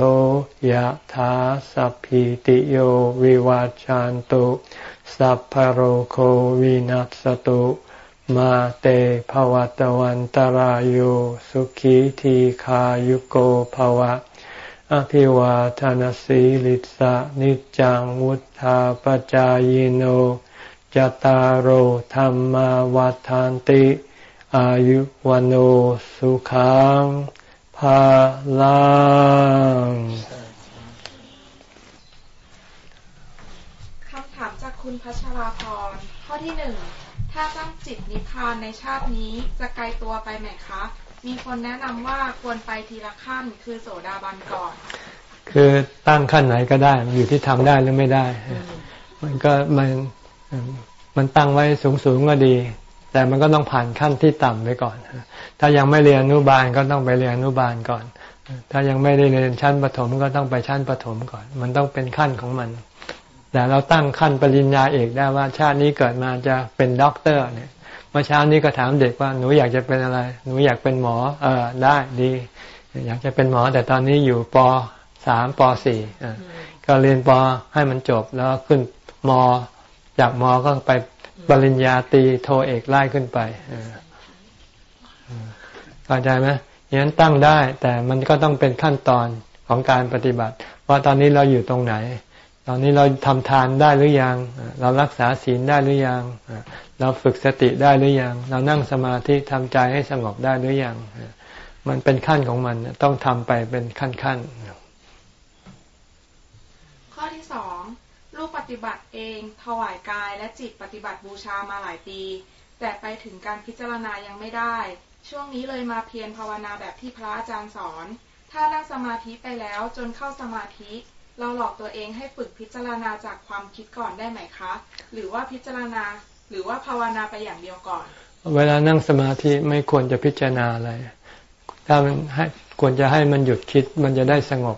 ยธาสัพพิติโยวิวาจันตุสัพพโรโควินัสตุมาเตภวัตวันตารโยสุขีทีขายุโกภวะ อภิวาทานสีลิสะนิจังวุธาปจายโนจตารโหธรรมวัฏานติ อายุวันโอสุขังภาลังคำถามจากคุณพัชราพร ข้อที่หนึ่ง ถ้าตั้งจิตนิพพานในชาตินี้จะไกลตัวไปไหมคะ มีคนแนะนำว่าควรไปทีละขั้นคือโสดาบันก่อน คือตั้งขั้นไหนก็ได้อยู่ที่ทำได้หรือไม่ได้ มันก็มันมันตั้งไว้สูงสูงก็ดี แต่มันก็ต้องผ่านขั้นที่ต่ำไปก่อน ถ้ายังไม่เรียนอนุบาลก็ต้องไปเรียนอนุบาลก่อน ถ้ายังไม่ได้เรียนชั้นประถมก็ต้องไปชั้นประถมก่อน มันต้องเป็นขั้นของมันแต่เราตั้งขั้นปริญญาเอกได้ว่าชาตินี้เกิดมาจะเป็นด็อกเตอร์เนี่ย มื่อเช้านี้ก็ถามเด็กว่าหนูอยากจะเป็นอะไร หนูอยากเป็นหมอ เออได้ดี อยากจะเป็นหมอ แต่ตอนนี้อยู่ปสามปสี่ก็เรียนปให้มันจบแล้วขึ้นมจากมก็ไปปริญญาตีโทเอกไล่ขึ้นไปเข้าใจไหมอย่างนั้นตั้งได้ แต่มันก็ต้องเป็นขั้นตอนของการปฏิบัติ ว่าตอนนี้เราอยู่ตรงไหน ตอนนี้เราทำทานได้หรือยัง เรารักษาศีลได้หรือยัง เราฝึกสติได้หรือยัง เรานั่งสมาธิทำใจให้สงบได้หรือยัง มันเป็นขั้นของมันต้องทำไปเป็นขั้นขั้นข้อที่สองลูกปฏิบัติเอง ถวายกายและจิตปฏิบัติบูชามาหลายปี แต่ไปถึงการพิจารณายังไม่ได้ ช่วงนี้เลยมาเพียรภาวนาแบบที่พระอาจารย์สอน ถ้านั่งสมาธิไปแล้วจนเข้าสมาธิ เราหลอกตัวเองให้ฝึกพิจารณาจากความคิดก่อนได้ไหมคะ หรือว่าพิจารณาหรือว่าภาวนาไปอย่างเดียวก่อน เวลานั่งสมาธิไม่ควรจะพิจารณาอะไร ถ้ามันให้ควรจะให้มันหยุดคิดมันจะได้สงบ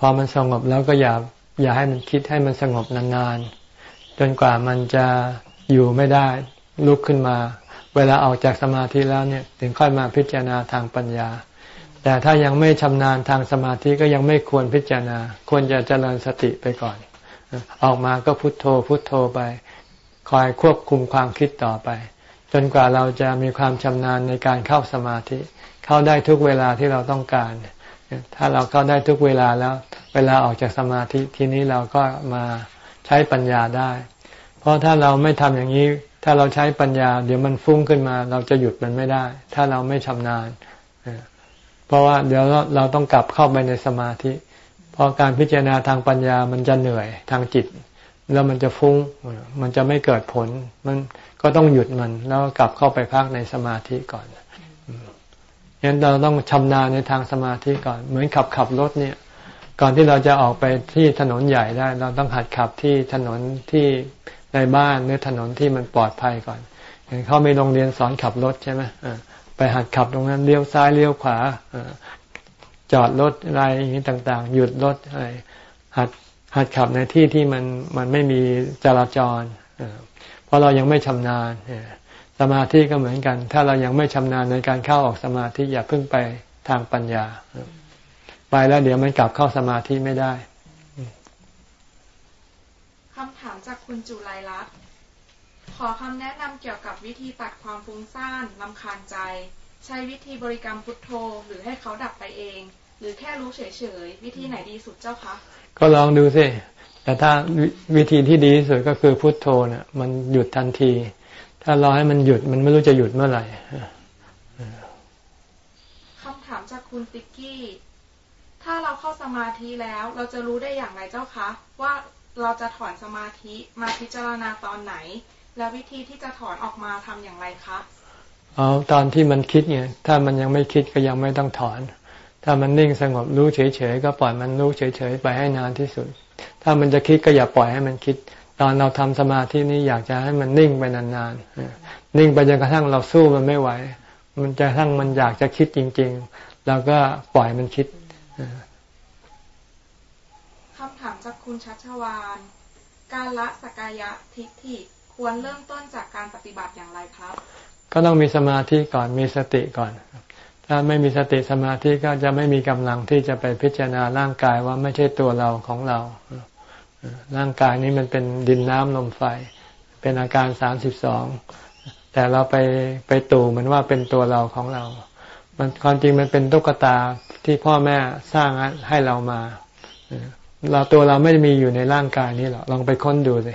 พอมันสงบแล้วก็อย่าอย่าให้มันคิดให้มันสงบนานๆ จนกว่ามันจะอยู่ไม่ได้ลุกขึ้นมา เวลาออกจากสมาธิแล้วเนี่ย ถึงค่อยมาพิจารณาทางปัญญา แต่ถ้ายังไม่ชำนาญทางสมาธิก็ยังไม่ควรพิจารณา ควรจะเจริญสติไปก่อน ออกมาก็พุโทโธ พุโทโธไป คอยควบคุมความคิดต่อไป จนกว่าเราจะมีความชำนาญในการเข้าสมาธิ เข้าได้ทุกเวลาที่เราต้องการ ถ้าเราเข้าได้ทุกเวลาแล้ว เวลาออกจากสมาธิทีนี้เราก็มาใช้ปัญญาได้ เพราะถ้าเราไม่ทำอย่างนี้ ถ้าเราใช้ปัญญา เดี๋ยวมันฟุ้งขึ้นมา เราจะหยุดมันไม่ได้ ถ้าเราไม่ชำนาญ เพราะว่าเดี๋ยวเราต้องกลับเข้าไปในสมาธิ เพราะการพิจารณาทางปัญญามันจะเหนื่อยทางจิต แล้วมันจะฟุ้งมันจะไม่เกิดผล มันก็ต้องหยุดมันแล้วกลับเข้าไปพักในสมาธิก่อนงั้นเราต้องชำนาญในทางสมาธิก่อน เหมือนขับขับรถเนี่ย ก่อนที่เราจะออกไปที่ถนนใหญ่ได้ เราต้องหัดขับที่ถนนที่ในบ้านหรือถนนที่มันปลอดภัยก่อนอย่างเขามีโรงเรียนสอนขับรถใช่ไหม ไปหัดขับตรงนั้นเลี้ยวซ้ายเลี้ยวขวาจอดรถอะไรอย่างนี้ต่าง ๆ หยุดรถอะไรหัดหัดขับในที่ที่มันมันไม่มีจราจรเพราะเรายังไม่ชำนาญสมาธิก็เหมือนกัน ถ้าเรายังไม่ชำนาญในการเข้าออกสมาธิอย่าเพิ่งไปทางปัญญา ไปแล้วเดี๋ยวมันกลับเข้าสมาธิไม่ได้คำถามจากคุณจุไลลักษณ์ ขอคำแนะนำเกี่ยวกับวิธีตัดความฟุ้งซ่านลำคาญใจ ใช้วิธีบริกรรมพุทโธ หรือให้เขาดับไปเอง หรือแค่รู้เฉยๆ วิธีไหนดีสุดเจ้าคะก็ลองดูสิแต่ถ้าวิธีที่ดีที่สุดก็คือพุทโธเนี่ยมันหยุดทันที ถ้ารอให้มันหยุดมันไม่รู้จะหยุดเมื่อไหร่คำถามจากคุณติ๊กกี้ ถ้าเราเข้าสมาธิแล้วเราจะรู้ได้อย่างไรเจ้าคะ ว่าเราจะถอนสมาธิมาพิจารณาตอนไหนแล้ววิธีที่จะถอนออกมาทำอย่างไรคะเอาตอนที่มันคิดไงถ้ามันยังไม่คิดก็ยังไม่ต้องถอน ถ้ามันนิ่งสงบรู้เฉยๆก็ปล่อยมันรู้เฉยๆไปให้นานที่สุด ถ้ามันจะคิดก็อย่าปล่อยให้มันคิด ตอนเราทำสมาธินี้อยากจะให้มันนิ่งไปนานๆนิ่งไปจนกระทั่งเราสู้มันไม่ไหว มันจะทั้งมันอยากจะคิดจริงๆเราก็ปล่อยมันคิดคำถามจากคุณชัชวานการละสกายะทิฏฐิ ควรเริ่มต้นจากการปฏิบัติอย่างไรครับ ก็ต้องมีสมาธิก่อนมีสติก่อน ถ้าไม่มีสติสมาธิก็จะไม่มีกำลังที่จะไปพิจารณาร่างกายว่าไม่ใช่ตัวเราของเรา ร่างกายนี้มันเป็นดินน้ำลมไฟ เป็นอาการสามสิบสองแต่เราไปไปตู่มันว่าเป็นตัวเราของเรา มันความจริงมันเป็นตุ๊กตาที่พ่อแม่สร้างให้เรามาเราตัวเราไม่ได้มีอยู่ในร่างกายนี้หรอกลองไปค้นดูสิ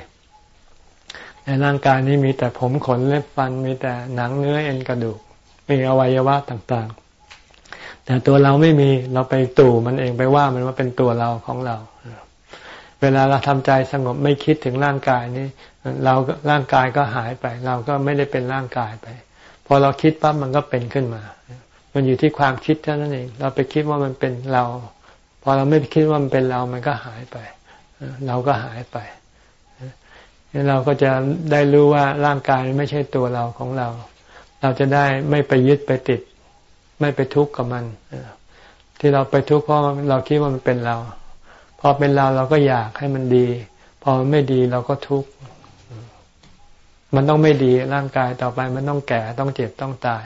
ในร่างกายนี้มีแต่ผมขนเล็บฟันมีแต่หนังเนื้อเอ็นกระดูกมีอวัยวะต่างๆ แต่ตัวเราไม่มีเราไปตู่มันเองไปว่ามันว่าเป็นตัวเราของเรา เวลาเราทำใจสงบไม่คิดถึงร่างกายนี้ เราร่างกายก็หายไป เราก็ไม่ได้เป็นร่างกายไป พอเราคิดปั๊บมันก็เป็นขึ้นมา มันอยู่ที่ความคิดเท่านั้นเอง เราไปคิดว่ามันเป็นเรา พอเราไม่คิดว่ามันเป็นเรา มันก็หายไป เราก็หายไป เราก็จะได้รู้ว่าร่างกายไม่ใช่ตัวเราของเรา เราจะได้ไม่ไปยึดไปติด ไม่ไปทุกข์กับมัน ที่เราไปทุกข์เพราะเราคิดว่ามันเป็นเรา พอเป็นเราเราก็อยากให้มันดี พอมันไม่ดีเราก็ทุกข์ มันต้องไม่ดีร่างกายต่อไปมันต้องแก่ต้องเจ็บต้องตาย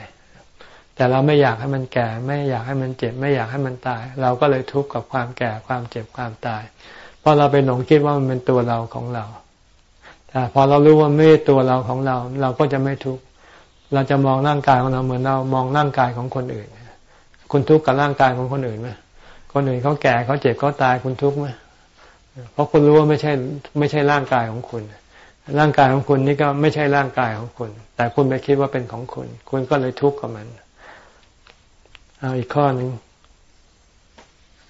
แต่เราไม่อยากให้มันแก่ ไม่อยากให้มันเจ็บ ไม่อยากให้มันตาย เราก็เลยทุกข์กับความแก่ความเจ็บความตาย เพราะเราไปหลงคิดว่ามันเป็นตัวเราของเรา แต่พอเรารู้ว่าไม่ตัวเราของเรา เราก็จะไม่ทุกข์เราจะมองร่างกายของเราเหมือนเรามองร่างกายของคนอื่นคุณทุกข์กับร่างกายของคนอื่นไหมคนอื่นเขาแก่เขาเจ็บเขาตายคุณทุกข์ไหมเพราะคุณรู้ว่าไม่ใช่ไม่ใช่ร่างกายของคุณ ร่างกายของคุณนี่ก็ไม่ใช่ร่างกายของคุณ แต่คุณไปคิดว่าเป็นของคุณ คุณก็เลยทุกข์กับมันเอาอีกข้อหนึ่ง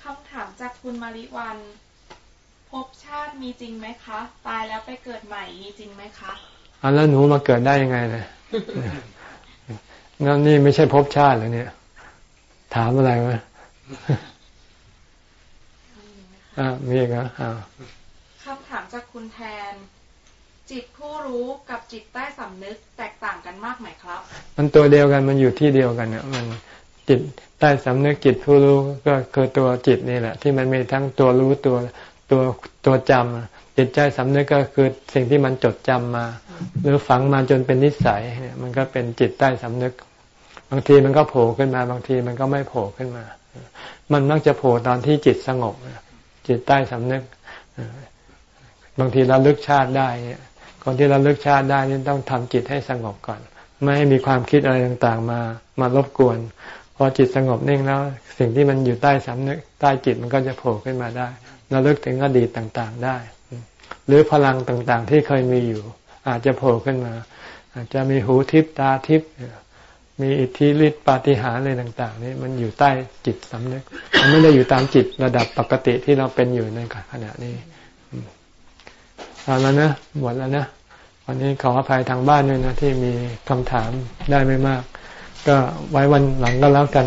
คำถามจากคุณมาริวัน ภพชาติมีจริงไหมคะ ตายแล้วไปเกิดใหม่มีจริงไหมคะอ่าแล้วหนูมาเกิดได้ยังไงเลยนั่นนี่ไม่ใช่ภพชาติเหรอเนี่ย ถามอะไรวะอ่ามีอีกอ่าคำถามจากคุณแทน จิตผู้รู้กับจิตใต้สำนึกแตกต่างกันมากไหมครับ มันตัวเดียวกันมันอยู่ที่เดียวกันเนี่ยมันจิตใต้สำนึกจิตผู้รู้ก็คือตัวจิตนี่แหละ ที่มันมีทั้งตัวรู้ตัว ตัวตัวจำจิตใจสำนึกก็คือสิ่งที่มันจดจำมา หรือฝังมาจนเป็นนิสัยเนี่ยมันก็เป็นจิตใต้สำนึก บางทีมันก็โผล่ขึ้นมา บางทีมันก็ไม่โผล่ขึ้นมา มันมักจะโผล่ตอนที่จิตสงบจิตใต้สำนึก บางทีเราลึกชาติได้เนี่ยคนที่เราลึกชาติได้นี่ต้องทำจิตให้สงบก่อนไม่ให้มีความคิดอะไรต่างๆ มามารบกวน พอจิตสงบนิ่งแล้ว สิ่งที่มันอยู่ใต้สำนึกใต้จิตมันก็จะโผล่ขึ้นมาได้ ราลึกถึงอดีตต่างๆได้ หรือพลังต่างๆ ที่เคยมีอยู่ อาจจะโผล่ขึ้นมา อาจจะมีหูทิพตาทิพมีอิทธิฤทธิปาฏิหาริย์อะไรต่าง ๆ นี่มันอยู่ใต้จิตสำนึก มันไม่ได้อยู่ตามจิตระดับปกติที่เราเป็นอยู่ในขณะนี้เอาแล้วนะหมดแล้วนะวันนี้ขออภัยทางบ้านด้วยนะที่มีคำถามได้ไม่มาก ก็ไว้วันหลังก็แล้วกัน